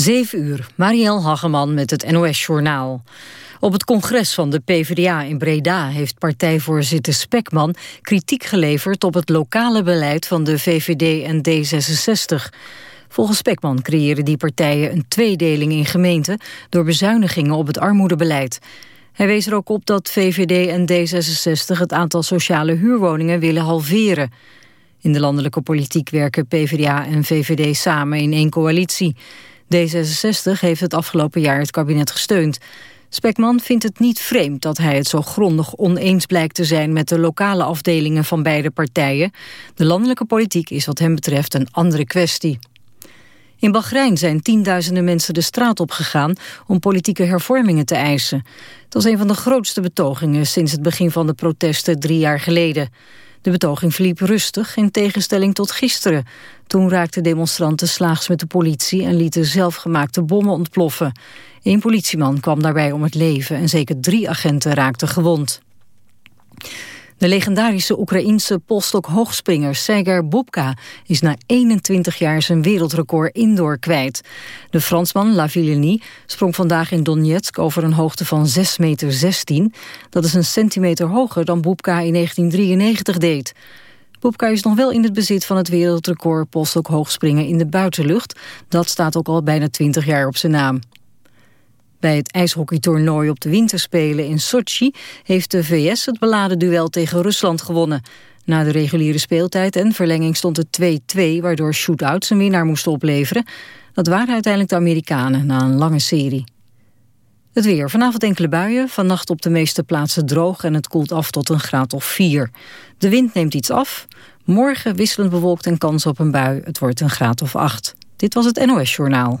7 uur, Marielle Hageman met het NOS-journaal. Op het congres van de PvdA in Breda heeft partijvoorzitter Spekman kritiek geleverd op het lokale beleid van de VVD en D66. Volgens Spekman creëren die partijen een tweedeling in gemeenten door bezuinigingen op het armoedebeleid. Hij wees er ook op dat VVD en D66 het aantal sociale huurwoningen willen halveren. In de landelijke politiek werken PvdA en VVD samen in één coalitie. D66 heeft het afgelopen jaar het kabinet gesteund. Spekman vindt het niet vreemd dat hij het zo grondig oneens blijkt te zijn met de lokale afdelingen van beide partijen. De landelijke politiek is wat hem betreft een andere kwestie. In Bahrein zijn tienduizenden mensen de straat op gegaan om politieke hervormingen te eisen. Het was een van de grootste betogingen sinds het begin van de protesten drie jaar geleden. De betoging verliep rustig in tegenstelling tot gisteren. Toen raakten demonstranten slaags met de politie en lieten zelfgemaakte bommen ontploffen. Eén politieman kwam daarbij om het leven en zeker drie agenten raakten gewond. De legendarische Oekraïense polstok-hoogspringer Sergei Bubka is na 21 jaar zijn wereldrecord indoor kwijt. De Fransman Lavillenie sprong vandaag in Donetsk over een hoogte van 6,16 meter. 16. Dat is een centimeter hoger dan Bubka in 1993 deed. Bubka is nog wel in het bezit van het wereldrecord polstok-hoogspringen in de buitenlucht. Dat staat ook al bijna 20 jaar op zijn naam. Bij het ijshockeytoernooi op de winterspelen in Sochi... heeft de VS het beladen duel tegen Rusland gewonnen. Na de reguliere speeltijd en verlenging stond het 2-2... waardoor shootouts een winnaar moesten opleveren. Dat waren uiteindelijk de Amerikanen na een lange serie. Het weer. Vanavond enkele buien. Vannacht op de meeste plaatsen droog en het koelt af tot een graad of 4. De wind neemt iets af. Morgen wisselend bewolkt en kans op een bui. Het wordt een graad of 8. Dit was het NOS Journaal.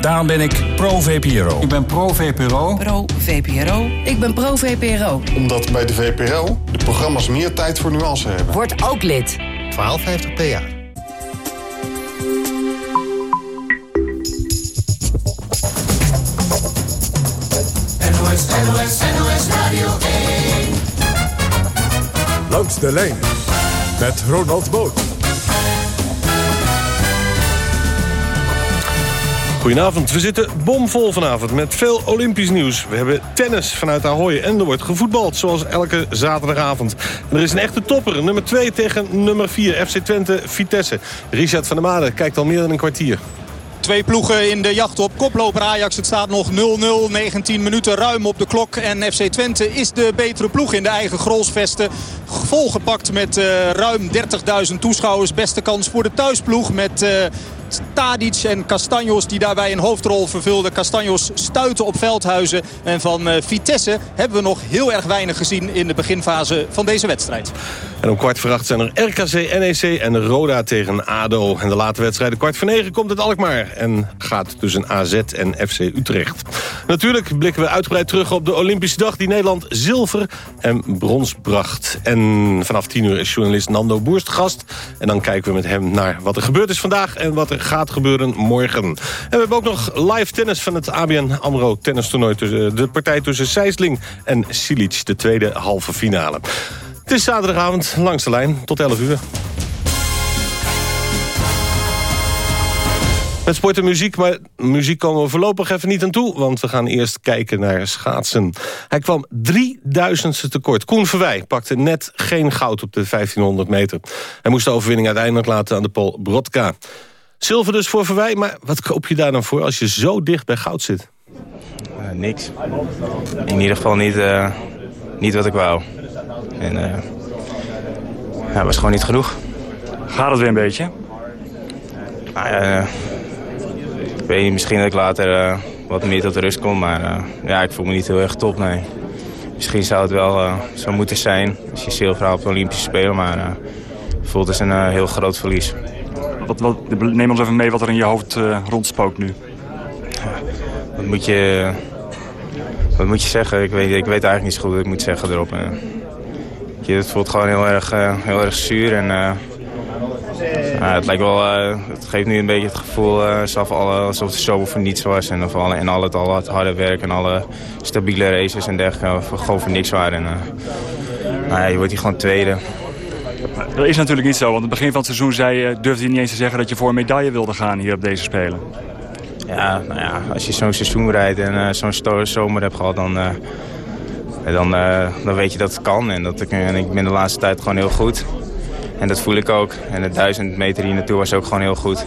Daarom ben ik pro-VPRO. Ik ben pro-VPRO. Pro-VPRO. Ik ben pro-VPRO. Omdat bij de VPRO de programma's meer tijd voor nuance hebben. Word ook lid. 1250 PA. NOS, NOS, NOS Radio 1. Langs de lijn met Ronald Boot. Goedenavond, we zitten bomvol vanavond met veel Olympisch nieuws. We hebben tennis vanuit Ahoy en er wordt gevoetbald zoals elke zaterdagavond. Er is een echte topper, nummer 2 tegen nummer 4, FC Twente Vitesse. Richard van der Made kijkt al meer dan een kwartier. Twee ploegen in de jacht op koploper Ajax. Het staat nog 0-0, 19 minuten ruim op de klok. En FC Twente is de betere ploeg in de eigen grolsvesten. Volgepakt met uh, ruim 30.000 toeschouwers. Beste kans voor de thuisploeg met... Uh, Tadic en Castanjos die daarbij een hoofdrol vervulden. Castanjos stuiten op Veldhuizen. En van Vitesse hebben we nog heel erg weinig gezien in de beginfase van deze wedstrijd. En om kwart voor acht zijn er RKC, NEC en Roda tegen ADO. En de late wedstrijd, kwart voor negen, komt het Alkmaar. En gaat tussen AZ en FC Utrecht. Natuurlijk blikken we uitgebreid terug op de Olympische dag... die Nederland zilver en brons bracht. En vanaf tien uur is journalist Nando Boerst gast. En dan kijken we met hem naar wat er gebeurd is vandaag... en wat er gaat gebeuren morgen. En we hebben ook nog live tennis van het ABN AMRO tennistoernooi. De partij tussen Sijsling en Silic, de tweede halve finale. Het is zaterdagavond langs de lijn tot 11 uur. Met sport en muziek, maar muziek komen we voorlopig even niet aan toe... want we gaan eerst kijken naar schaatsen. Hij kwam 3000ste tekort. Koen Verwij pakte net geen goud op de 1500 meter. Hij moest de overwinning uiteindelijk laten aan de Pol Brodka. Zilver dus voor Verwij, maar wat koop je daar dan voor... als je zo dicht bij goud zit? Uh, niks. In ieder geval niet, uh, niet wat ik wou. En uh, ja, was gewoon niet genoeg. Gaat het weer een beetje? Ja, ik weet niet, misschien dat ik later uh, wat meer tot rust kom. Maar uh, ja, ik voel me niet heel erg top, nee. Misschien zou het wel uh, zo moeten zijn als je zilver haalt op de Olympische Spelen. Maar voelt als een heel groot verlies. Wat, wat, neem ons even mee wat er in je hoofd rondspookt nu. wat moet je... Wat moet je zeggen? Ik weet, ik weet eigenlijk niet zo goed wat ik moet zeggen erop je, het voelt gewoon heel erg, heel erg zuur. En, uh, het, lijkt wel, uh, het geeft nu een beetje het gevoel alsof, alle, alsof het zo voor niets was. En, of alle, en al het, al het harde werk en alle stabiele races en dergelijke gewoon voor niks waren. En, nou je wordt hier gewoon tweede. Dat is natuurlijk niet zo, want aan het begin van het seizoen zei, durfde je niet eens te zeggen dat je voor een medaille wilde gaan hier op deze Spelen. Ja, nou ja, als je zo'n seizoen rijdt en zo'n zomer hebt gehad, dan, dan, uh, dan weet je dat het kan. En, dat ik, en ik ben de laatste tijd gewoon heel goed. En dat voel ik ook. En de duizend meter hier naartoe was ook gewoon heel goed.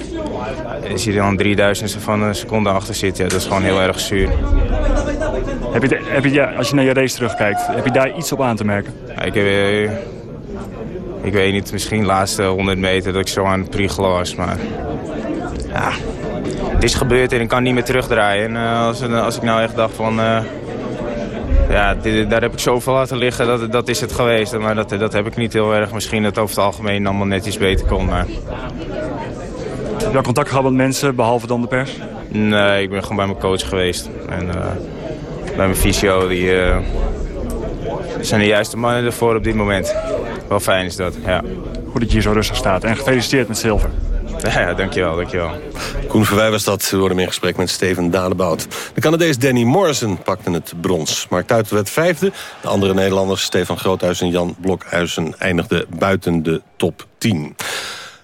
Als je dan 3000 van een seconde achter zit, ja, dat is gewoon heel erg zuur. Heb je, heb je, ja, als je naar je race terugkijkt, heb je daar iets op aan te merken? Ja, ik, heb, eh, ik weet niet, misschien de laatste 100 meter dat ik zo aan het priegelen was. Maar ja, het is gebeurd en ik kan niet meer terugdraaien. En uh, als, als ik nou echt dacht van... Uh, ja, daar heb ik zoveel laten liggen, dat, dat is het geweest. Maar dat, dat heb ik niet heel erg. Misschien dat over het algemeen allemaal net iets beter kon. Maar... Heb je contact gehad met mensen, behalve dan de pers? Nee, ik ben gewoon bij mijn coach geweest. En uh, bij mijn fysio, die uh, zijn de juiste mannen ervoor op dit moment. Wel fijn is dat, ja. Goed dat je hier zo rustig staat. En gefeliciteerd met zilver. Ja, dankjewel, dankjewel. Koen Verwij was dat. We worden in gesprek met Steven Dadebout. De Canadees Danny Morrison pakte het brons. Mark Tuiten werd vijfde. De andere Nederlanders, Stefan Groothuis en Jan Blokhuizen... eindigden buiten de top 10.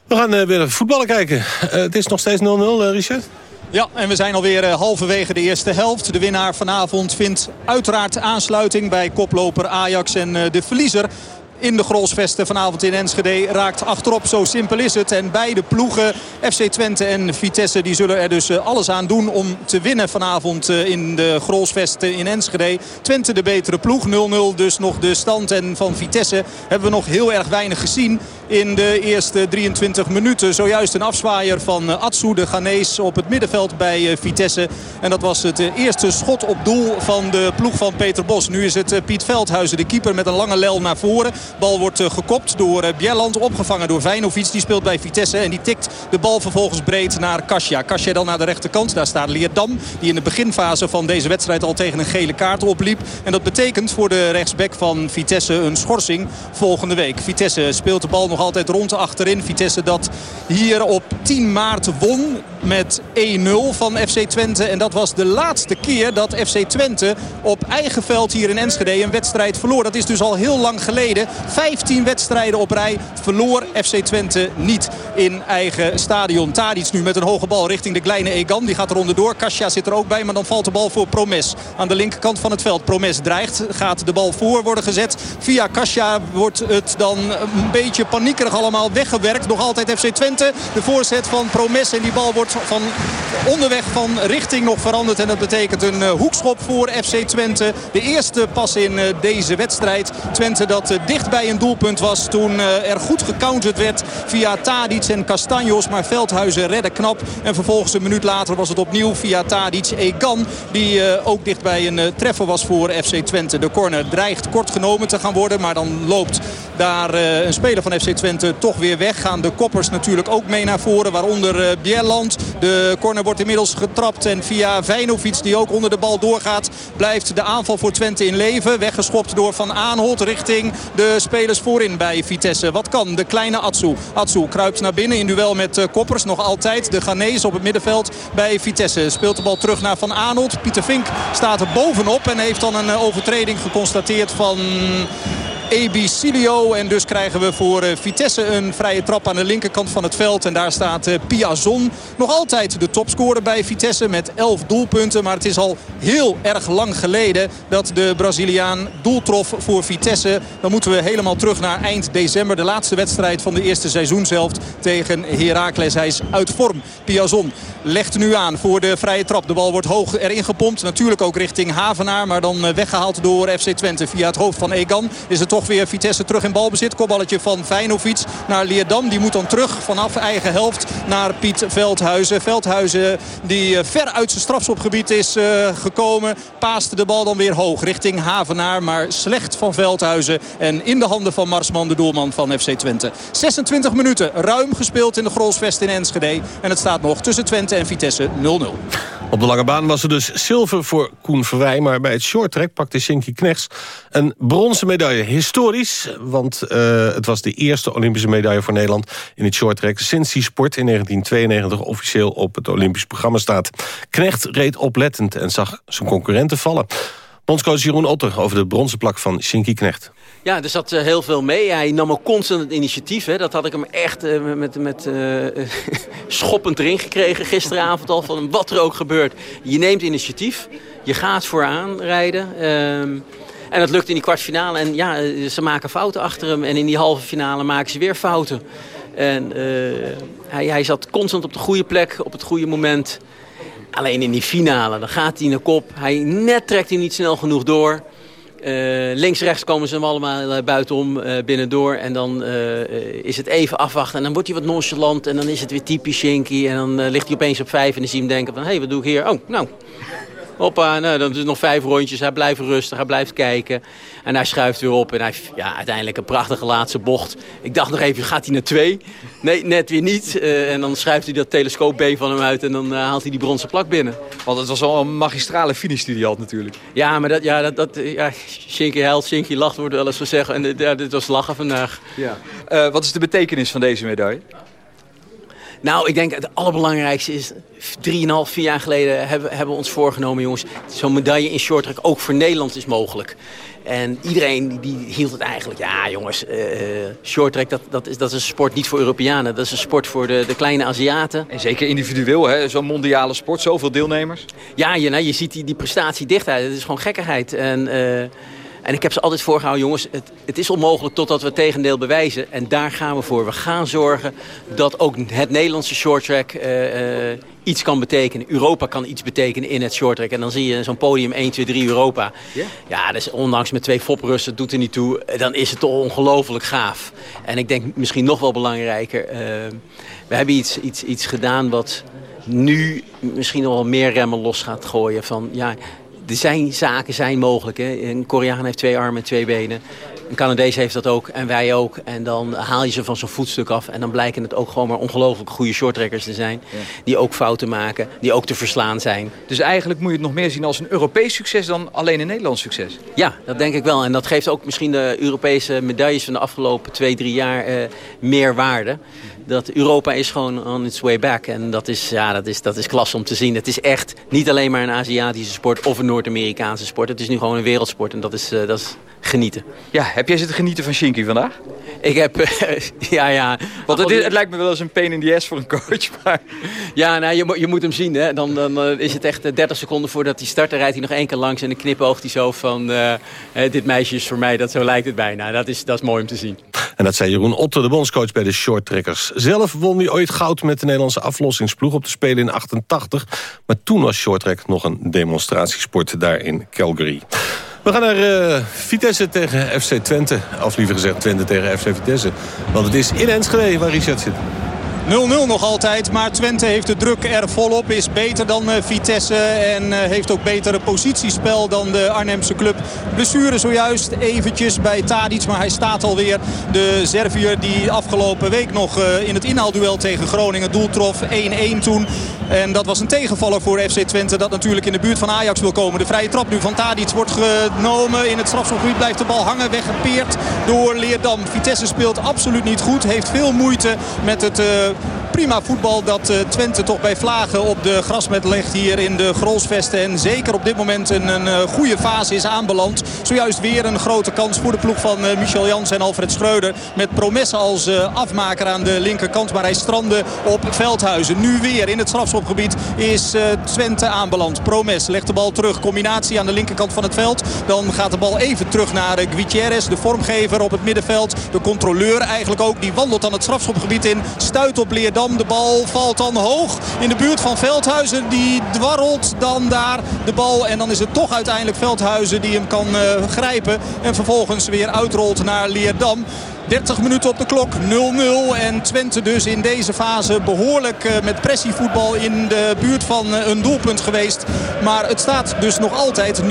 We gaan uh, weer voetballen kijken. Uh, het is nog steeds 0-0, uh, Richard? Ja, en we zijn alweer halverwege de eerste helft. De winnaar vanavond vindt uiteraard aansluiting bij koploper Ajax. En de verliezer in de Grolsvesten vanavond in Enschede raakt achterop. Zo simpel is het. En beide ploegen, FC Twente en Vitesse, die zullen er dus eh, alles aan doen om te winnen vanavond eh, in de Grolsvesten in Enschede. Twente de betere ploeg, 0-0 dus nog de stand. En van Vitesse hebben we nog heel erg weinig gezien in de eerste 23 minuten. Zojuist een afzwaaier van eh, Atsu, de Ghanese, op het middenveld bij Vitesse. En dat was het eerste schot op doel van de ploeg van Peter Bos. Nu is het Piet Veldhuizen, de keeper, met een lange lel naar voren. Bal wordt eh, gekopt door eh, Bjelland. Opgevangen door Vijnovic. Die speelt bij Vitesse. En die tikt de bal vervolgens breed naar Kasia. Kasia dan naar de rechterkant. Daar staat Leerdam. Die in de beginfase van deze wedstrijd al tegen een gele kaart opliep. En dat betekent voor de rechtsback van Vitesse een schorsing volgende week. Vitesse speelt de bal nog altijd rond achterin. Vitesse dat hier op 10 maart won met 1-0 van FC Twente. En dat was de laatste keer dat FC Twente op eigen veld hier in Enschede een wedstrijd verloor. Dat is dus al heel lang geleden. 15 wedstrijden op rij verloor FC Twente niet in eigen stadion. Tadic nu met een hoge bal richting de kleine Egan. Die gaat er onderdoor. Kasia zit er ook bij, maar dan valt de bal voor Promes. Aan de linkerkant van het veld. Promes dreigt, gaat de bal voor worden gezet. Via Kasia wordt het dan een beetje paniek paniekerig allemaal weggewerkt. Nog altijd FC Twente. De voorzet van Promes en die bal wordt van onderweg van richting nog veranderd. En dat betekent een hoekschop voor FC Twente. De eerste pas in deze wedstrijd. Twente dat dicht bij een doelpunt was toen er goed gecounterd werd via Tadic en Castanjos. Maar Veldhuizen redden knap. En vervolgens een minuut later was het opnieuw via Tadic Egan. Die ook dicht bij een treffer was voor FC Twente. De corner dreigt kort genomen te gaan worden. Maar dan loopt daar een speler van FC Twente toch weer weg. Gaan de koppers natuurlijk ook mee naar voren. Waaronder Bierland. De corner wordt inmiddels getrapt. En via Vijnovic die ook onder de bal doorgaat. Blijft de aanval voor Twente in leven. Weggeschopt door Van Aanholt richting de spelers voorin bij Vitesse. Wat kan de kleine Atsu? Atsu kruipt naar binnen in duel met Koppers. Nog altijd de Ghanese op het middenveld bij Vitesse. Speelt de bal terug naar Van Aanholt. Pieter Vink staat er bovenop en heeft dan een overtreding geconstateerd van... Ebicilio. En dus krijgen we voor eh, Vitesse een vrije trap aan de linkerkant van het veld. En daar staat eh, Piazon. Nog altijd de topscorer bij Vitesse met 11 doelpunten. Maar het is al heel erg lang geleden dat de Braziliaan doel trof voor Vitesse. Dan moeten we helemaal terug naar eind december. De laatste wedstrijd van de eerste seizoenshelft tegen Heracles. Hij is uit vorm. Piazon legt nu aan voor de vrije trap. De bal wordt hoog erin gepompt. Natuurlijk ook richting Havenaar. Maar dan eh, weggehaald door FC Twente via het hoofd van Egan. Is het toch weer Vitesse terug in balbezit. Kopballetje van Feyenoord naar Leerdam. Die moet dan terug vanaf eigen helft naar Piet Veldhuizen. Veldhuizen die eh, ver uit zijn strafschopgebied is uh, gekomen. Paaste de bal dan weer hoog richting Havenaar. Maar slecht van Veldhuizen. En in de handen van Marsman, de doelman van FC Twente. 26 minuten ruim gespeeld in de Grolsvest in Enschede. En het staat nog tussen Twente en Vitesse 0-0. Op de lange baan was er dus zilver voor Koen Verwij... maar bij het shorttrack pakte Shinky Knechts een bronzen medaille. Historisch, want uh, het was de eerste Olympische medaille voor Nederland... in het shorttrack sinds die sport in 1992 officieel op het Olympisch programma staat. Knecht reed oplettend en zag zijn concurrenten vallen. Bondscoach Jeroen Otter over de bronzen plak van Shinky Knecht. Ja, er zat uh, heel veel mee. Hij nam ook constant het initiatief. Hè. Dat had ik hem echt uh, met, met uh, schoppend erin gekregen gisteravond al. Van wat er ook gebeurt. Je neemt initiatief. Je gaat vooraan rijden. Um, en dat lukt in die kwartfinale. En ja, ze maken fouten achter hem. En in die halve finale maken ze weer fouten. En hij, hij zat constant op de goede plek, op het goede moment. Alleen in die finale, dan gaat hij naar kop. Hij net trekt hij niet snel genoeg door. Uh, Links-rechts komen ze hem allemaal uh, buitenom uh, binnendoor. En dan is het even afwachten. En dan wordt hij wat nonchalant. En dan is het weer typisch Shinky. En dan ligt hij opeens op vijf. En dan zie je hem denken van... Hé, hey, wat doe ik hier? Oh, nou, Hoppa, nou, dan is het nog vijf rondjes. Hij blijft rustig, hij blijft kijken. En hij schuift weer op. En hij ja, uiteindelijk een prachtige laatste bocht. Ik dacht nog even, gaat hij naar twee? Nee, net weer niet. Uh, en dan schuift hij dat telescoopbeen van hem uit. En dan uh, haalt hij die bronzen plak binnen. Want het was wel een magistrale finish die hij had natuurlijk. Ja, maar dat, ja, dat, dat ja, Shinky huilt, Shinky lacht, wordt wel eens gezegd. En ja, dit was lachen vandaag. Ja. Uh, wat is de betekenis van deze medaille? Nou, ik denk het allerbelangrijkste is... 3,5, vier jaar geleden hebben, hebben we ons voorgenomen, jongens... zo'n medaille in shorttrack ook voor Nederland is mogelijk. En iedereen die hield het eigenlijk... Ja, jongens, uh, shorttrack, dat, dat, is, dat is een sport niet voor Europeanen. Dat is een sport voor de, de kleine Aziaten. En zeker individueel, hè? Zo'n mondiale sport, zoveel deelnemers. Ja, je, nou, je ziet die, die prestatiedichtheid. Het is gewoon gekkigheid. En... Uh, en ik heb ze altijd voorgehouden, jongens, het, het, is onmogelijk totdat we het tegendeel bewijzen. En daar gaan we voor. We gaan zorgen dat ook het Nederlandse shorttrack uh, uh, iets kan betekenen. Europa kan iets betekenen in het shorttrack. En dan zie je zo'n podium 1, 2, 3 Europa. Yeah. Ja, dus ondanks met twee foprussen, doet er niet toe. Dan is het toch ongelooflijk gaaf. En ik denk misschien nog wel belangrijker. Uh, we hebben iets, iets, iets gedaan wat nu misschien nog wel meer remmen los gaat gooien. Van, ja, er zijn zaken zijn mogelijk. Hè. Een Koreaan heeft twee armen en twee benen. Een Canadees heeft dat ook en wij ook. En dan haal je ze van zo'n voetstuk af. En dan blijken het ook gewoon maar ongelooflijk goede shorttrekkers te zijn. Ja. Die ook fouten maken, die ook te verslaan zijn. Dus eigenlijk moet je het nog meer zien als een Europees succes dan alleen een Nederlands succes? Ja, dat denk ik wel. En dat geeft ook misschien de Europese medailles van de afgelopen twee, drie jaar uh, meer waarde dat Europa is gewoon on its way back. En dat is, ja, dat, is, dat is klasse om te zien. Het is echt niet alleen maar een Aziatische sport of een Noord-Amerikaanse sport. Het is nu gewoon een wereldsport en dat is, uh, dat is genieten. Ja, heb jij zitten genieten van Shinky vandaag? Ik heb, ja, ja. Want het, het, lijkt me wel eens een pain in the ass voor een coach. Maar... Ja, nou, je, je moet hem zien. Hè. Dan, dan uh, is het echt 30 seconden voordat hij start. Dan rijdt hij nog één keer langs en dan knipoogt hij zo van... dit meisje is voor mij, dat zo lijkt het bijna. Dat is, dat is mooi om te zien. En dat zei Jeroen Otter, de bondscoach bij de shorttrekkers. Zelf won hij ooit goud met de Nederlandse aflossingsploeg op de Spelen in 88. Maar toen was shorttrack nog een demonstratiesport daar in Calgary. We gaan naar uh, Vitesse tegen FC Twente. Of liever gezegd Twente tegen FC Vitesse. Want het is in Enschede waar Richard zit. 0-0 nog altijd, maar Twente heeft de druk er volop. Is beter dan eh, Vitesse en eh, heeft ook betere positiespel dan de Arnhemse club. Blessure zojuist eventjes bij Tadic, maar hij staat alweer. De Servier die afgelopen week nog eh, in het inhaalduel tegen Groningen doel trof. 1-1 toen. En dat was een tegenvaller voor FC Twente dat natuurlijk in de buurt van Ajax wil komen. De vrije trap nu van Tadic wordt genomen. In het strafschopgebied blijft de bal hangen. Weggepeerd door Leerdam. Vitesse speelt absoluut niet goed. Heeft veel moeite met het prima voetbal dat eh, Twente toch bij Vlagen op de grasmet legt hier in de Grolsvesten. En zeker op dit moment een, een eh, goede fase is aanbeland. Zojuist weer een grote kans voor de ploeg van eh, Michel Jans en Alfred Schreuder. Met Promesse als afmaker aan de linkerkant. Maar hij strandde op Veldhuizen. Nu weer in het strafschopgebied is Twente aanbeland. Promes legt de bal terug. Combinatie aan de linkerkant van het veld. Dan gaat de bal even terug naar Gutierrez. De vormgever op het middenveld. De controleur eigenlijk ook. Die wandelt dan het strafschopgebied in. Stuit op Leerdam. De bal valt dan hoog in de buurt van Veldhuizen. Die dwarrelt dan daar de bal. En dan is het toch uiteindelijk Veldhuizen die hem kan uh, grijpen. En vervolgens weer uitrolt naar Leerdam. 30 minuten op de klok, 0-0. En Twente dus in deze fase behoorlijk eh, met pressievoetbal in de buurt van eh, een doelpunt geweest. Maar het staat dus nog altijd 0-0.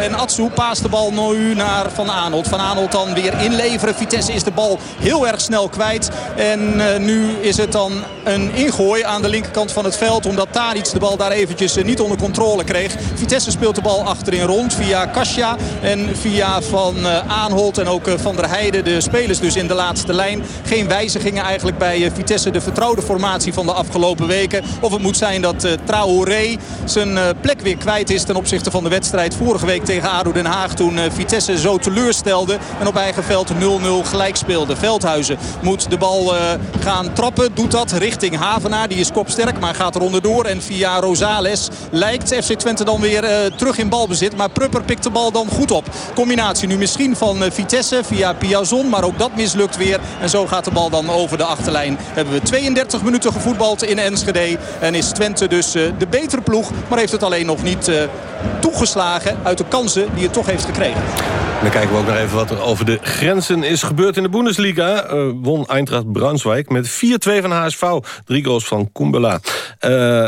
En Atsu paast de bal nu naar Van Aanholt. Van Aanholt dan weer inleveren. Vitesse is de bal heel erg snel kwijt. En uh, nu is het dan een ingooi aan de linkerkant van het veld. Omdat Tadic de bal daar eventjes niet onder controle kreeg. Vitesse speelt de bal achterin rond via Kasia en via Van Aanholt. En ook Van der Heijden, de spelers dus in de laatste lijn. Geen wijzigingen eigenlijk bij eh, Vitesse. De vertrouwde formatie van de afgelopen weken. Of het moet zijn dat uh, Traoré zijn uh, plek weer kwijt is ten opzichte van de wedstrijd vorige week tegen ADO Den Haag. Toen Vitesse zo teleurstelde en op eigen veld 0-0 gelijk speelde. Veldhuizen moet de bal gaan trappen. Doet dat richting Havenaar. Die is kopsterk maar gaat er onderdoor. En via Rosales lijkt FC Twente dan weer terug in balbezit. Maar Prupper pikt de bal dan goed op. Combinatie nu misschien van Vitesse via Piazon. Maar ook dat mislukt weer. En zo gaat de bal dan over de achterlijn. Hebben we 32 minuten gevoetbald in Enschede. En is Twente dus uh, de betere ploeg. Maar heeft het alleen nog niet uh, toegeslagen uit de kansen die het toch heeft gekregen. Dan kijken we ook nog even wat er over de grenzen is gebeurd in de Bundesliga. Uh, won Eintracht Braunschweig met 4-2 van HSV. Drie goals van Kumbela.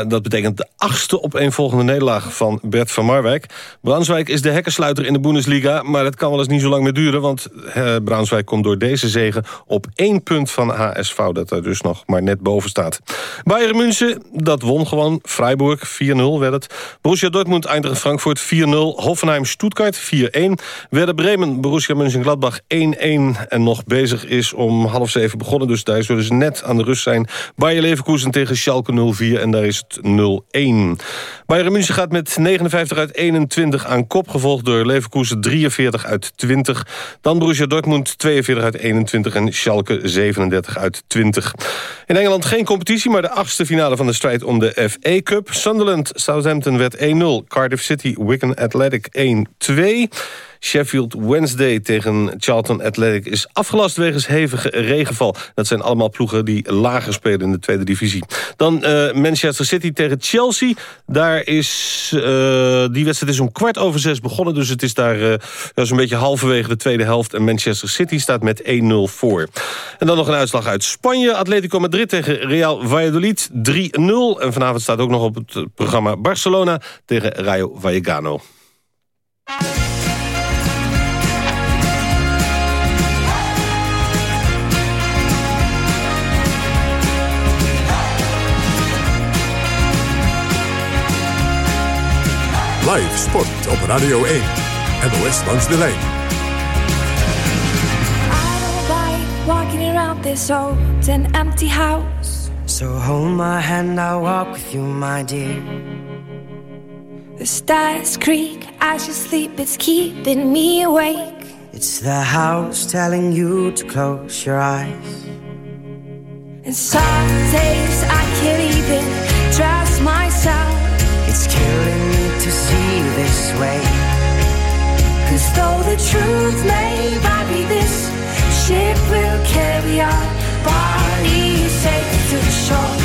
dat betekent de achtste opeenvolgende nederlaag van Bert van Marwijk. Braunschweig is de hekkensluiter in de Bundesliga. Maar dat kan wel eens niet zo lang meer duren. Want Braunschweig komt door deze zegen op één punt van HSV. Dat er dus nog maar net boven staat. Bayern München, dat won gewoon. Freiburg, 4-0 werd het. Borussia Dortmund, Eintracht Frankfurt, 4-0. Hoffenheim, Stuttgart, 4-1. Werder Bremen, Borussia Mönchengladbach 1-1. En nog bezig is om half zeven begonnen. Dus daar zullen ze net aan de rust zijn. Bayer Leverkusen tegen Schalke 0-4 en daar is het 0-1. Bayern München gaat met 59 uit 21 aan kop. Gevolgd door Leverkusen 43 uit 20. Dan Borussia Dortmund 42 uit 21 en Schalke 37 uit 20. In Engeland geen competitie, maar de achtste finale van de strijd om de FA Cup. Sunderland Southampton werd 1-0. Cardiff City Wigan Athletic 1-2. Sheffield Wednesday tegen Charlton Athletic is afgelast wegens hevige regenval. Dat zijn allemaal ploegen die lager spelen in de tweede divisie. Dan uh, Manchester City tegen Chelsea. Daar is, uh, die wedstrijd is om kwart over zes begonnen. Dus het is daar uh, zo'n beetje halverwege de tweede helft. En Manchester City staat met 1-0 voor. En dan nog een uitslag uit Spanje. Atletico Madrid tegen Real Valladolid 3-0. En vanavond staat ook nog op het programma Barcelona tegen Rayo Vallecano. Live sport op Radio 1. NOS langs de lijn. walking around this old and empty house. So hold my hand, I'll walk with you, my dear. The stars creak as you sleep, it's keeping me awake. It's the house telling you to close your eyes. And some days I can't even trust myself. It's killing see this way. Cause though the truth may vary, this ship will carry. our bodies safe to shore.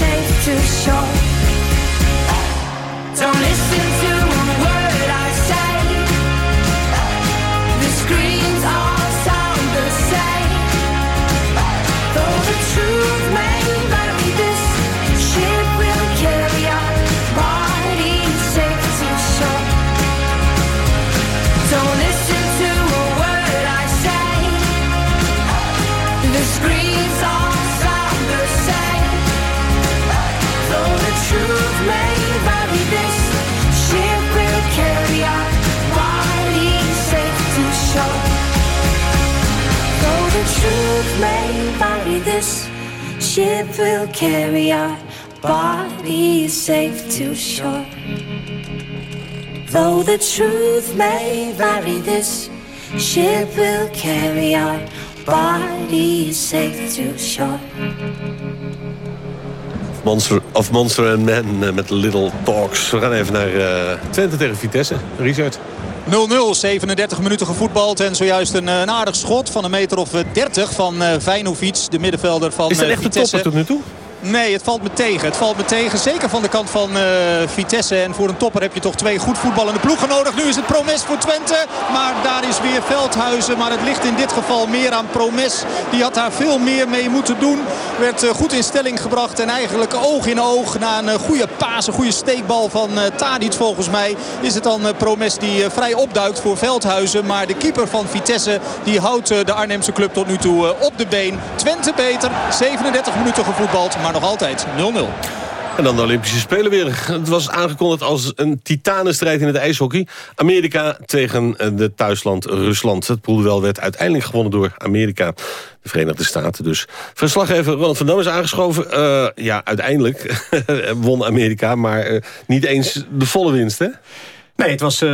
safe to shore. Don't listen to may vary, this ship will carry our bodies safe to shore. Though the truth may vary, this ship will carry our bodies safe to shore. Monster of Monster and Man eh, met Little Talks. We gaan even naar uh, Twente tegen Vitesse. Richard. 0-0, 37 minuten gevoetbald en zojuist een, een, aardig schot van een meter of 30 van uh, de middenvelder van Is dat echt een topper tot nu toe? Nee, het valt me tegen. Het valt me tegen. Zeker van de kant van uh, Vitesse. En voor een topper heb je toch twee goed voetballende ploegen nodig. Nu is het Promes voor Twente. Maar daar is weer Veldhuizen. Maar het ligt in dit geval meer aan Promes. Die had daar veel meer mee moeten doen. Werd uh, goed in stelling gebracht. En eigenlijk oog in oog. Na een uh, goede paas, een goede steekbal van Tadic volgens mij. Is het dan Promes die vrij opduikt voor Veldhuizen. Maar de keeper van Vitesse die houdt de Arnhemse club tot nu toe op de been. Twente beter. 37 minuten gevoetbald. Nog altijd 0-0. En dan de Olympische Spelen weer. Het was aangekondigd als een titanenstrijd in het ijshockey. Amerika tegen de thuisland Rusland. Het poolduel werd uiteindelijk gewonnen door Amerika. De Verenigde Staten dus. Verslaggever Ronald van Dam is aangeschoven. Uh, ja, uiteindelijk won Amerika, maar uh, niet eens de volle winst, hè? Nee, het was 2-2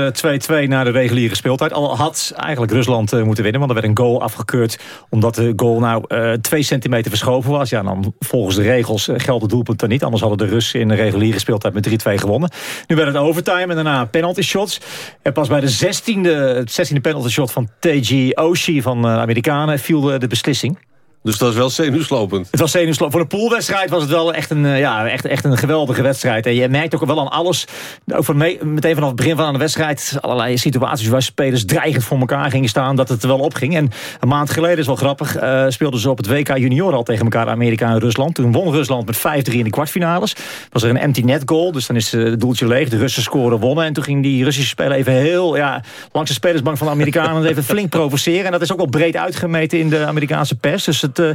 uh, na de reguliere speeltijd. Al had eigenlijk Rusland uh, moeten winnen, want er werd een goal afgekeurd... omdat de goal nou uh, twee centimeter verschoven was. Ja, dan volgens de regels geldt het doelpunt dan niet. Anders hadden de Russen in de reguliere speeltijd met 3-2 gewonnen. Nu werd het overtime en daarna penalty shots. En pas bij de 16e, 16e penalty shot van T.G. Oshie van de Amerikanen viel de beslissing. Dus dat is wel zenuwslopend. Het was zenuwslopend. Voor de poolwedstrijd was het wel echt een, ja, echt, echt een geweldige wedstrijd. En je merkt ook wel aan alles, ook meteen vanaf het begin van de wedstrijd... allerlei situaties waar spelers dreigend voor elkaar gingen staan... dat het er wel opging. En een maand geleden, is wel grappig, uh, speelden ze op het WK Junior al tegen elkaar... Amerika en Rusland. Toen won Rusland met 5-3 in de kwartfinales. Was er een empty net goal, dus dan is het doeltje leeg. De Russen scoren wonnen. En toen ging die Russische speler even heel... Ja, langs de spelersbank van de Amerikanen even flink provoceren. En dat is ook wel breed uitgemeten in de Amerikaanse pers. Dus het, uh,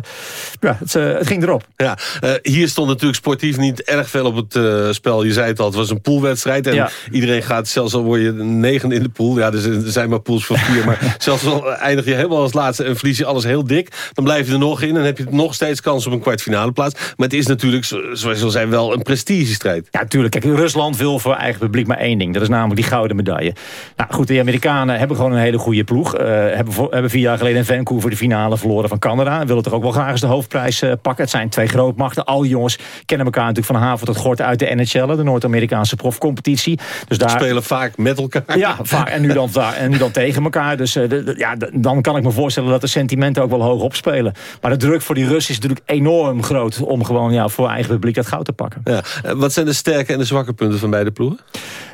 ja, het, uh, het, ging erop. Ja, uh, hier stond natuurlijk sportief niet erg veel op het uh, spel. Je zei het al, het was een poolwedstrijd. En ja. iedereen gaat, zelfs al word je negende in de pool. Ja, er zijn maar pools van vier. maar zelfs al eindig je helemaal als laatste en verlies je alles heel dik. Dan blijf je er nog in en heb je nog steeds kans op een kwartfinale plaats. Maar het is natuurlijk, zoals je al zei, wel een prestigestrijd. Ja, natuurlijk. Kijk, Rusland wil voor eigen publiek maar één ding. Dat is namelijk die gouden medaille. Nou goed, de Amerikanen hebben gewoon een hele goede ploeg. hebben, voor, hebben vier jaar geleden in Vancouver de finale verloren van Canada. En willen toch ook wel graag eens de hoofdprijs uh, pakken. Het zijn twee grootmachten. Al jongens kennen elkaar natuurlijk van haven tot gort uit de NHL, de Noord-Amerikaanse profcompetitie. Dus daar spelen vaak met elkaar. Ja, vaak. En nu dan, en nu dan tegen elkaar. Dus de, de, ja, dan kan ik me voorstellen dat de sentimenten ook wel hoog opspelen. Maar de druk voor die Russen is natuurlijk enorm groot om gewoon ja, voor eigen publiek dat goud te pakken. Ja. Wat zijn de sterke en de zwakke punten van beide ploegen?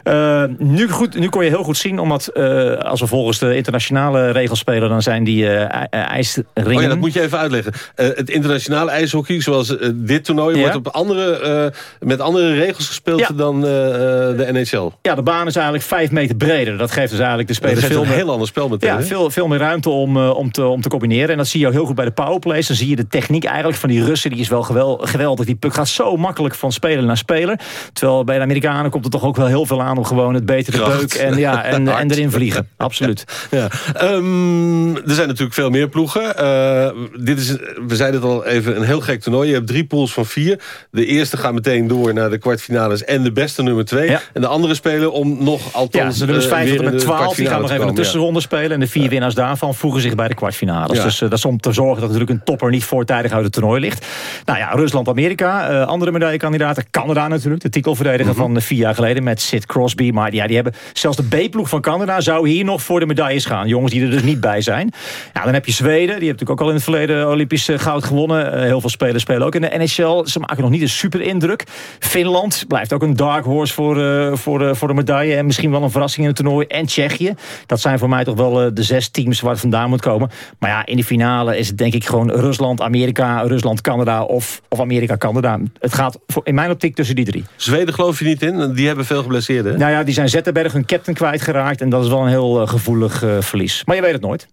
Uh, nu, goed, nu kon je heel goed zien, omdat uh, als we volgens de internationale regels spelen, dan zijn die uh, ijsringen. Oh ja, dat moet je even uitleggen. Uitleggen. Uh, het internationale ijshockey, zoals uh, dit toernooi... Ja. wordt op andere, uh, met andere regels gespeeld Ja. dan de NHL. Ja, de baan is eigenlijk vijf meter breder. Dat geeft dus eigenlijk de spelers veel een heel ander spel meteen. Ja, veel, veel meer ruimte om, eh, om, te, om te combineren. En dat zie je ook heel goed bij de powerplays. Dan zie je de techniek eigenlijk van die Russen. Die is wel gewel- geweldig. Die puck gaat zo makkelijk van speler naar speler. Terwijl bij de Amerikanen komt er toch ook wel heel veel aan... om gewoon het betere Kracht. beuk en, ja, en, en erin vliegen. Absoluut. Ja. Ehm, er zijn natuurlijk veel meer ploegen. Eh, dit is, we zeiden het al even, een heel gek toernooi. Je hebt drie pools van vier. De eerste gaat meteen door naar de kwartfinales en de beste nummer twee. En de andere spelen om nog Ja, althans de nummers eh, 5 weer tot en met 12 die gaan nog even een tussenronde spelen. En de vier winnaars daarvan voegen zich bij de kwartfinales. Ja. Dus eh, dat is om te zorgen dat natuurlijk een topper niet voortijdig uit het toernooi ligt. Nou ja, Rusland-Amerika, eh, andere medaillekandidaten. Canada natuurlijk, de titelverdediger Mhm. van vier jaar geleden met Sid Crosby. Maar ja, die hebben zelfs de B-ploeg van Canada zou hier nog voor de medailles gaan. Jongens die er dus niet bij zijn. Ja, dan heb je Zweden, die heeft natuurlijk ook al in het verleden Olympisch eh, goud gewonnen. Eh, heel veel spelers spelen ook in de NHL. Ze maken nog niet een super indruk. Finland blijft ook een dark horse voor, eh, voor, eh, voor de medaille. En misschien wel een verrassing in het toernooi. En Tsjechië. Dat zijn voor mij toch wel de zes teams waar het vandaan moet komen. Maar ja, in de finale is het denk ik gewoon Rusland, Amerika, Rusland, Canada of, of Amerika, Canada. Het gaat voor, in mijn optiek tussen die drie. Zweden geloof je niet in? Die hebben veel geblesseerden. Nou ja, die zijn Zetterberg hun captain kwijtgeraakt. En dat is wel een heel gevoelig verlies. Maar je weet het nooit.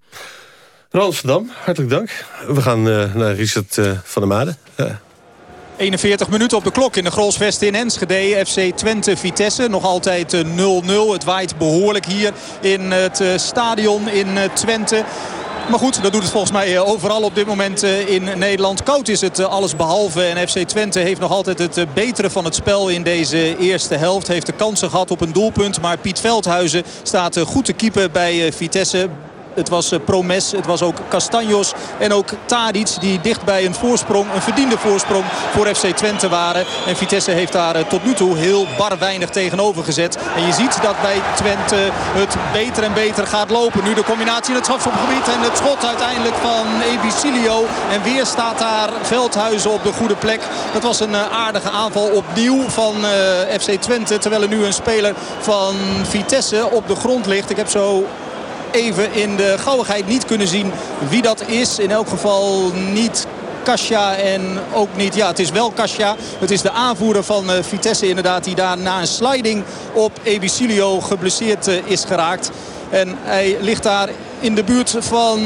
Ronald Dam, hartelijk dank. We gaan eh, naar Richard eh, van der Made. Ja. 41 minuten op de klok in de Grolsvest in Enschede. FC Twente Vitesse nog altijd eh, 0-0. Het waait behoorlijk hier in het eh, stadion in eh, Twente. Maar goed, dat doet het volgens mij eh, overal op dit moment eh, in Nederland. Koud is het eh, alles behalve. En FC Twente heeft nog altijd het eh, betere van het spel in deze eerste helft. Heeft de kansen gehad op een doelpunt. Maar Piet Veldhuizen staat eh, goed te keeper bij eh, Vitesse. Het was eh, Promes, het was ook Castanjos en ook Tadic die dicht bij een voorsprong, een verdiende voorsprong voor FC Twente waren. En Vitesse heeft daar eh, tot nu toe heel bar weinig tegenover gezet. En je ziet dat bij Twente het beter en beter gaat lopen. Nu de combinatie in het strafschopgebied en het schot uiteindelijk van Ebicilio. En weer staat daar Veldhuizen op de goede plek. Dat was een eh, aardige aanval opnieuw van FC Twente. Terwijl er nu een speler van Vitesse op de grond ligt. Ik heb zo even in de gauwigheid niet kunnen zien wie dat is. In elk geval niet Kasia en ook niet, ja het is wel Kasia. Het is de aanvoerder van eh, Vitesse inderdaad die daar na een sliding op Ebicilio geblesseerd eh, is geraakt. En hij ligt daar in de buurt van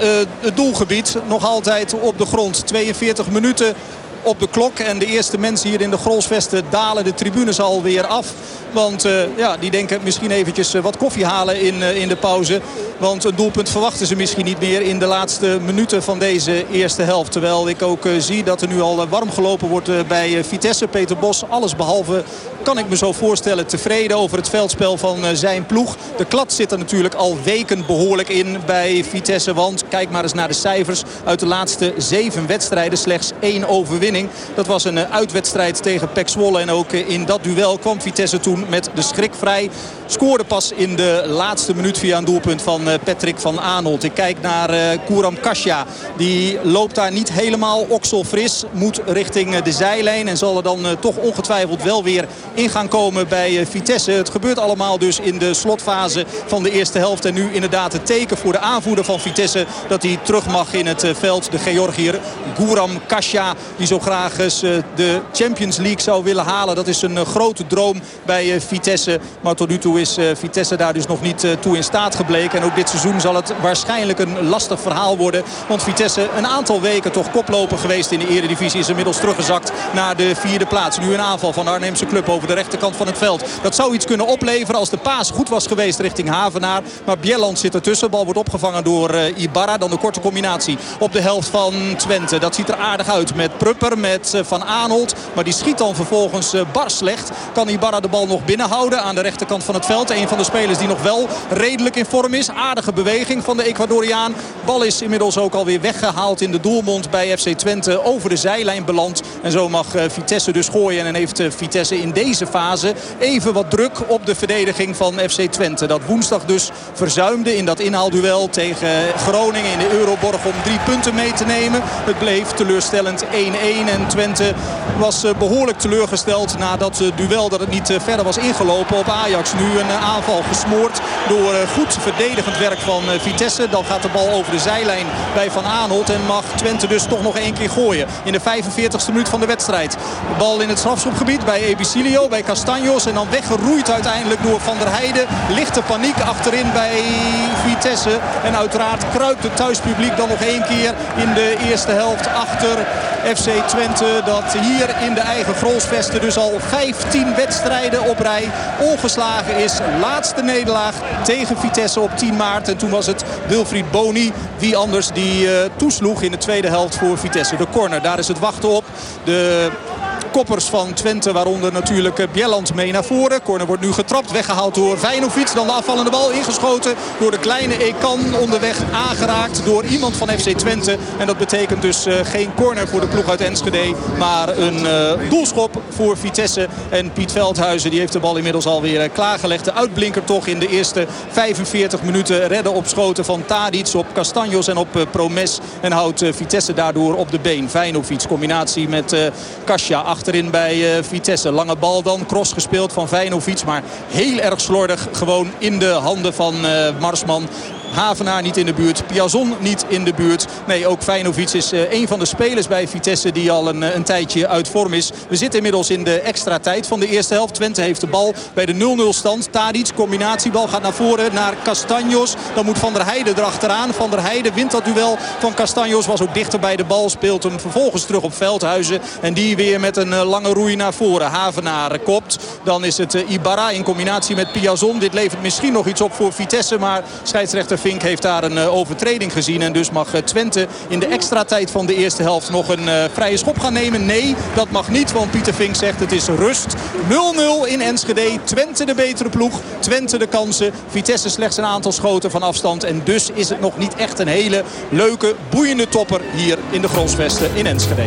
eh, het doelgebied. Nog altijd op de grond. 42 minuten op de klok. En de eerste mensen hier in de Grolsvesten dalen de tribunes alweer af. Want eh, ja, die denken misschien eventjes eh, wat koffie halen in, eh, in de pauze. Want een doelpunt verwachten ze misschien niet meer in de laatste minuten van deze eerste helft. Terwijl ik ook zie dat er nu al warm gelopen wordt bij Vitesse. Peter Bos, alles behalve, kan ik me zo voorstellen, tevreden over het veldspel van eh, zijn ploeg. De klad zit er natuurlijk al weken behoorlijk in bij Vitesse. Want kijk maar eens naar de cijfers. Uit de laatste zeven wedstrijden slechts één overwinning. Dat was een eh, uitwedstrijd tegen Pek Zwolle. En ook eh, in dat duel kwam Vitesse toen met de schrik vrij. Scoorde pas in de laatste minuut via een doelpunt van Patrick van Aanholt. Ik kijk naar Kouram Kasia. Die loopt daar niet helemaal okselfris. Moet richting de zijlijn. En zal er dan toch ongetwijfeld wel weer in gaan komen bij eh, Vitesse. Het gebeurt allemaal dus in de slotfase van de eerste helft. En nu inderdaad het teken voor de aanvoerder van Vitesse. Dat hij terug mag in het eh, veld. De Georgiër Gouram Kasia. Die zo graag eens eh, de Champions League zou willen halen. Dat is een grote droom bij Vitesse. Maar tot nu toe is Vitesse daar dus nog niet toe in staat gebleken. En ook dit seizoen zal het waarschijnlijk een lastig verhaal worden. Want Vitesse een aantal weken toch koploper geweest in de eredivisie. Is inmiddels teruggezakt naar de vierde plaats. Nu een aanval van de Arnhemse club over de rechterkant van het veld. Dat zou iets kunnen opleveren als de paas goed was geweest richting Havenaar. Maar Bjelland zit ertussen. Bal wordt opgevangen door eh, Ibarra. Dan de korte combinatie op de helft van Twente. Dat ziet er aardig uit met Prupper, met eh, Van Aanholt. Maar die schiet dan vervolgens eh, bar slecht. Kan Ibarra de bal nog binnenhouden aan de rechterkant van het veld. Een van de spelers die nog wel redelijk in vorm is. Aardige beweging van de Ecuadoriaan. Bal is inmiddels ook alweer weggehaald in de doelmond bij FC Twente. Over de zijlijn beland. En zo mag Vitesse dus gooien. En heeft Vitesse in deze fase even wat druk op de verdediging van FC Twente. Dat woensdag dus verzuimde in dat inhaalduel tegen Groningen in de Euroborg om drie punten mee te nemen. Het bleef teleurstellend 1-1 En Twente was behoorlijk teleurgesteld na dat duel dat het niet verder was ingelopen op Ajax. Nu een aanval gesmoord door goed verdedigend werk van Vitesse. Dan gaat de bal over de zijlijn bij Van Aanholt. En mag Twente dus toch nog één keer gooien. In de 45e minuut van de wedstrijd. Bal in het strafschopgebied bij Ebicilio, bij Castanjos. En dan weggeroeid uiteindelijk door Van der Heijden. Lichte paniek achterin bij Vitesse. En uiteraard kruipt het thuispubliek dan nog één keer in de eerste helft achter FC Twente. Dat hier in de eigen Grolsvesten dus al 15 wedstrijden op rij ongeslagen is. Laatste nederlaag tegen Vitesse op 10 maart. En toen was het Wilfried Boni, wie anders, die uh, toesloeg in de tweede helft voor Vitesse. De corner, daar is het wachten op. De koppers van Twente. Waaronder natuurlijk eh, Bjelland mee naar voren. Corner wordt nu getrapt. Weggehaald door Vijnovic. Dan de afvallende bal ingeschoten door de kleine Ekan. Onderweg aangeraakt door iemand van FC Twente. En dat betekent dus uh, geen corner voor de ploeg uit Enschede. Maar een uh, doelschop voor Vitesse. En Piet Veldhuizen die heeft de bal inmiddels alweer klaargelegd. De uitblinker toch in de eerste 45 minuten. Redden op schoten van Tadic op Castanjos en op Promes. En houdt Vitesse daardoor op de been. Vijnovic combinatie met Kasia achter achterin bij eh, Vitesse. Lange bal dan, cross gespeeld van Vijnovic. Maar heel erg slordig gewoon in de handen van eh, Marsman. Havenaar niet in de buurt. Piazon niet in de buurt. Nee, ook Feinovic is uh, een van de spelers bij Vitesse die al een, een tijdje uit vorm is. We zitten inmiddels in de extra tijd van de eerste helft. Twente heeft de bal bij de 0-0 stand. Tadic, combinatiebal, gaat naar voren naar Castanjos. Dan moet Van der Heijden erachteraan. Van der Heijden wint dat duel van Castanjos. Was ook dichter bij de bal. Speelt hem vervolgens terug op Veldhuizen. En die weer met een uh, lange roei naar voren. Havenaar kopt. Dan is het Ibarra in combinatie met Piazon. Dit levert misschien nog iets op voor Vitesse. Maar scheidsrechter Vink heeft daar een uh, overtreding gezien. En dus mag Twente in de extra tijd van de eerste helft nog een vrije schop gaan nemen. Nee, dat mag niet. Want Pieter Vink zegt het is rust. 0-0 in Enschede. Twente de betere ploeg. Twente de kansen. Vitesse slechts een aantal schoten van afstand. En dus is het nog niet echt een hele leuke, boeiende topper hier in de Grolsvesten in Enschede.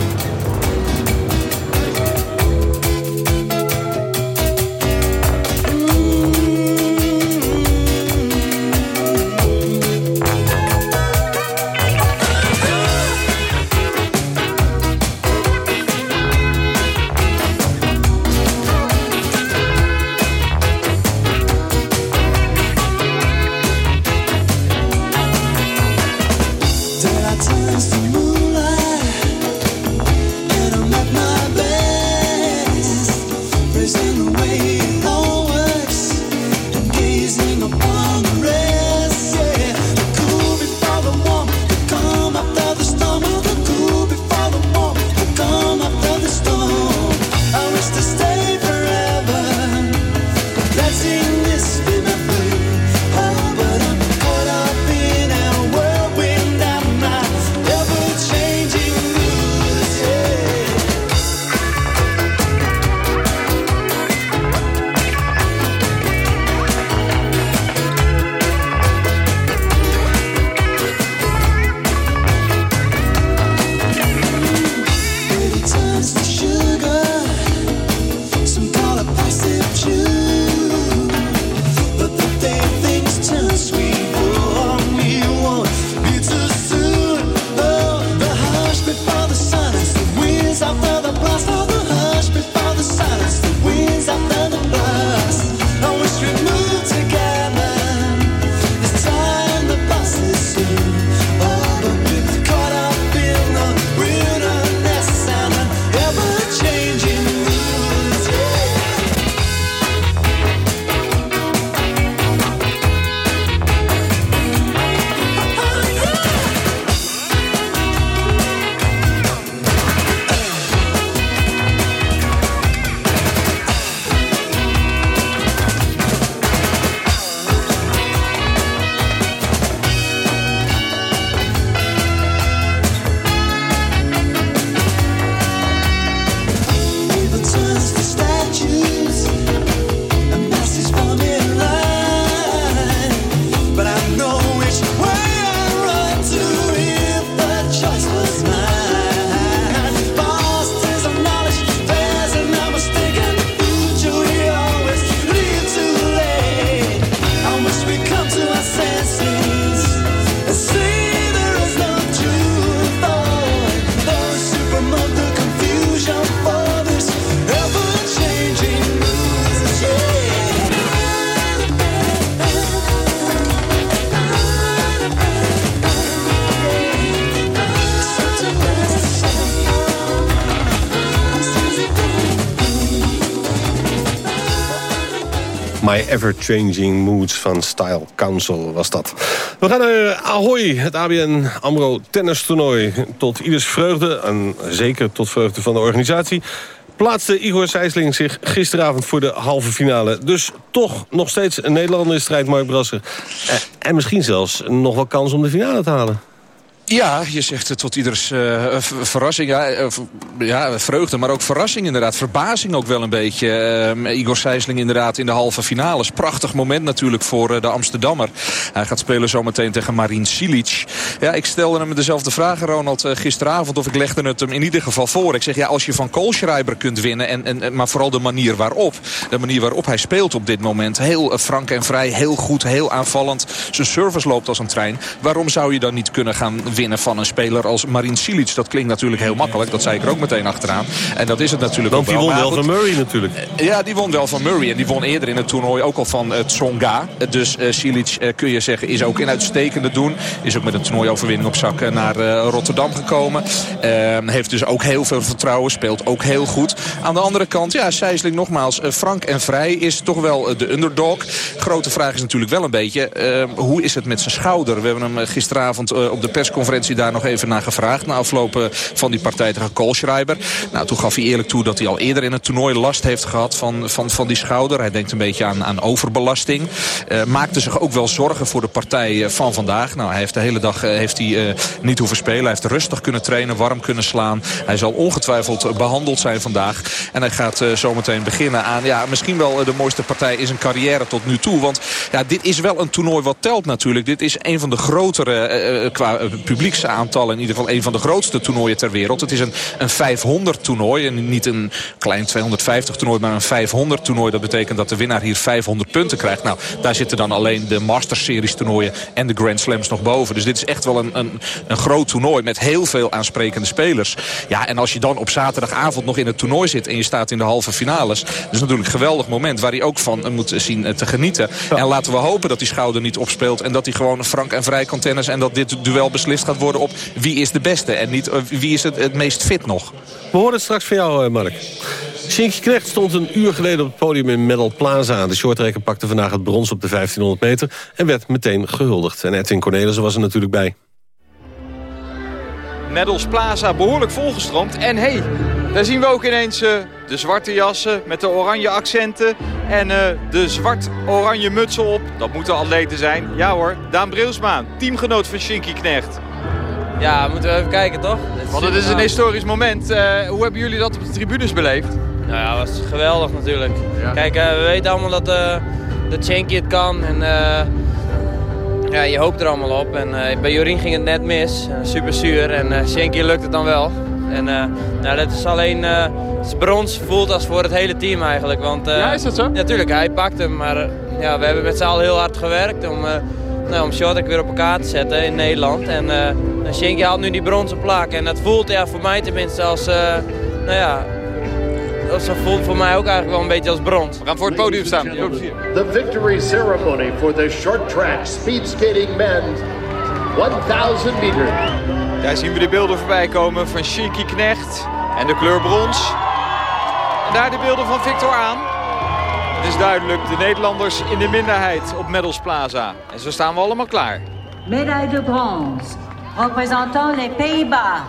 My Ever Changing Moods van Style Council was dat. We gaan naar Ahoy, het ABN AMRO tennistoernooi. Tot ieders vreugde, en zeker tot vreugde van de organisatie plaatste Igor Sijsling zich gisteravond voor de halve finale. Dus toch nog steeds een Nederlander in strijd, Mark Brasser. Eh, en misschien zelfs nog wel kans om de finale te halen. Ja, je zegt het tot ieders uh, verrassing. Ja, uh, ja, vreugde, maar ook verrassing inderdaad. Verbazing ook wel een beetje. Uh, Igor Sijsling inderdaad in de halve finales. Prachtig moment natuurlijk voor de Amsterdammer. Hij gaat spelen zometeen tegen Marin Silic. Ja, ik stelde hem dezelfde vragen, Ronald, gisteravond. Of ik legde het hem in ieder geval voor. Ik zeg, ja, als je van Koolschreiber kunt winnen... En, en, maar vooral de manier waarop. De manier waarop hij speelt op dit moment. Heel frank en vrij, heel goed, heel aanvallend. Zijn service loopt als een trein. Waarom zou je dan niet kunnen gaan winnen van een speler als Marin Silic. Dat klinkt natuurlijk heel makkelijk. Dat zei ik er ook meteen achteraan. En dat is het natuurlijk Want ook wel. die won wel van Murray natuurlijk. Ja, die won wel van Murray. En die won eerder in het toernooi ook al van uh, Tsonga. Dus uh, Silic uh, kun je zeggen is ook in uitstekende doen. Is ook met een toernooioverwinning op zak naar Rotterdam gekomen. Ehm, heeft dus ook heel veel vertrouwen. Speelt ook heel goed. Aan de andere kant, ja, Sijsling nogmaals. frank en vrij is toch wel de underdog. Grote vraag is natuurlijk wel een beetje... Ehm, hoe is het met zijn schouder? We hebben hem gisteravond op de persconferentie daar nog even naar gevraagd. Na afloop van die partij tegen Koolschreiber. Nou, toen gaf hij eerlijk toe dat hij al eerder in het toernooi last heeft gehad van, van, van die schouder. Hij denkt een beetje aan, aan overbelasting. Uh, maakte zich ook wel zorgen voor de partij van vandaag. Nou, hij heeft de hele dag heeft hij, niet hoeven spelen. Hij heeft rustig kunnen trainen, warm kunnen slaan. Hij zal ongetwijfeld behandeld zijn vandaag. En hij gaat zometeen beginnen aan ja, misschien wel de mooiste partij in zijn carrière tot nu toe. Want ja, dit is wel een toernooi wat telt natuurlijk. Dit is een van de grotere qua publieks aantal in ieder geval een van de grootste toernooien ter wereld. Het is een, een 500 toernooi en niet een klein 250 toernooi, maar een 500 toernooi. Dat betekent dat de winnaar hier 500 punten krijgt. Nou, daar zitten dan alleen de Masters Series toernooien en de Grand Slams nog boven. Dus dit is echt wel een, een, een groot toernooi met heel veel aansprekende spelers. Ja, en als je dan op zaterdagavond nog in het toernooi zit en je staat in de halve finales. Dat is natuurlijk een geweldig moment waar hij ook van moet zien te genieten. En laten we hopen dat die schouder niet opspeelt en dat hij gewoon frank en vrij kan tennis en dat dit duel beslist gaat worden op wie is de beste en niet wie is het, het meest fit nog. We horen het straks van jou, Mark. Shinky Knecht stond een uur geleden op het podium in Medal Plaza. De shortrekker pakte vandaag het brons op de 1500 meter... en werd meteen gehuldigd. En Edwin Cornelissen was er natuurlijk bij. Medals Plaza behoorlijk volgestroomd. En hey, daar zien we ook ineens uh, de zwarte jassen met de oranje accenten. En uh, de zwart-oranje mutsen op. Dat moeten atleten zijn. Ja hoor, Daan Brilsma, teamgenoot van Shinky Knecht. Ja, moeten we even kijken toch? Want het is een historisch moment. Uh, hoe hebben jullie dat op de tribunes beleefd? Nou ja, dat was geweldig natuurlijk. Ja. Kijk, uh, we weten allemaal dat, uh, dat het kan. En ja, je hoopt er allemaal op. En bij Jorien ging het net mis. super zuur. En Shinky lukt het dan wel. En nou, dat is alleen... het brons voelt als voor het hele team eigenlijk. Want, ja, is dat zo? Natuurlijk, hij pakt hem. Maar ja, we hebben met z'n allen heel hard gewerkt om... Nou, om Shortek weer op elkaar te zetten in Nederland. En uh, Shinky haalt nu die bronzen plaak. En dat voelt ja, voor mij tenminste als, uh, nou ja, dat voelt voor mij ook eigenlijk wel een beetje als brons. We gaan voor het podium staan. The victory ceremony for the short track speed skating men 1000 meter. Daar zien we de beelden voorbij komen van Shinky Knecht en de kleur brons. En daar de beelden van Victor aan. Het is duidelijk, de Nederlanders in de minderheid op Medals Plaza. En zo staan we allemaal klaar. Médaille de bronze, représentant les Pays-Bas.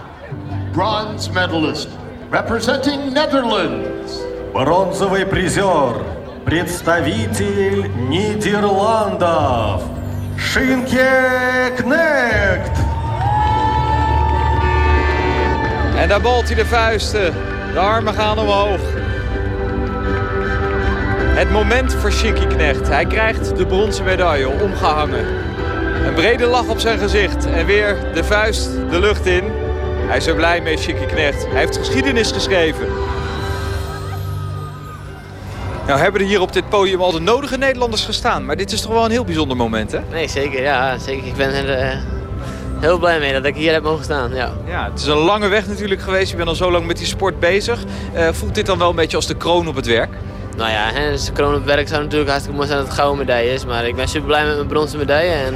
Bronze medalist, representing Netherlands. Бронзовый призер, представитель Нидерландов, Шинке Кнект. En daar balt hij de vuisten. De armen gaan omhoog. Het moment voor Shinky Knecht. Hij krijgt de bronzen medaille omgehangen. Een brede lach op zijn gezicht en weer de vuist de lucht in. Hij is zo blij mee, Shinky Knecht. Hij heeft geschiedenis geschreven. Nou hebben er hier op dit podium al de nodige Nederlanders gestaan. Maar dit is toch wel een heel bijzonder moment, hè? Nee, zeker. Ja, zeker. Ik ben er uh, heel blij mee dat ik hier heb mogen staan. Ja. ja, het is een lange weg natuurlijk geweest. Je bent al zo lang met die sport bezig. Uh, voelt dit dan wel een beetje als de kroon op het werk? Nou ja, hè, dus werk zou natuurlijk hartstikke mooi zijn dat het gouden medaille is. Maar ik ben super blij met mijn bronzen medaille. En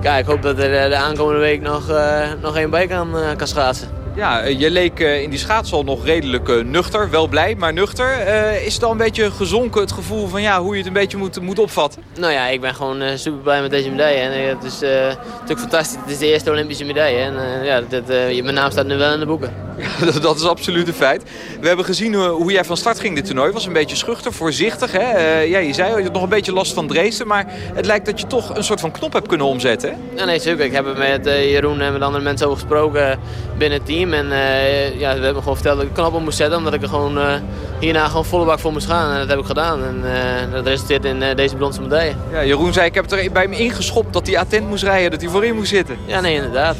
kijk, ik hoop dat er de aankomende week nog, uh, nog één bij kan schaatsen. Ja, eh, je leek eh, in die schaatsal nog redelijk eh, nuchter. Wel blij, maar nuchter. Is het al een beetje gezonken het gevoel van ja, hoe je het een beetje moet, moet opvatten? Nou ja, ik ben gewoon super blij met deze medaille. En, het is natuurlijk fantastisch. Het is de eerste Olympische medaille. En ja, dat, je- mijn naam staat nu wel in de boeken. Dat- dat is absoluut een feit. We hebben gezien hoe, hoe jij van start ging dit toernooi. was een beetje schuchter, voorzichtig. Hè? Ja, je zei je had nog een beetje last van Dresden. Maar het lijkt dat je toch een soort van knop hebt kunnen omzetten. Hè? Ja, nee, zeker. Ik heb er met Jeroen en met andere mensen over gesproken binnen het team. En eh, ja, we hebben gewoon verteld dat ik de knop op moest zetten. Omdat ik er gewoon eh, hierna gewoon volle bak voor moest gaan. En dat heb ik gedaan. En eh, dat resulteert in eh, deze bronzen medaille. Ja, Jeroen zei, ik heb het er bij hem ingeschopt dat hij attent moest rijden. Dat hij voorin moest zitten. Ja, nee, inderdaad.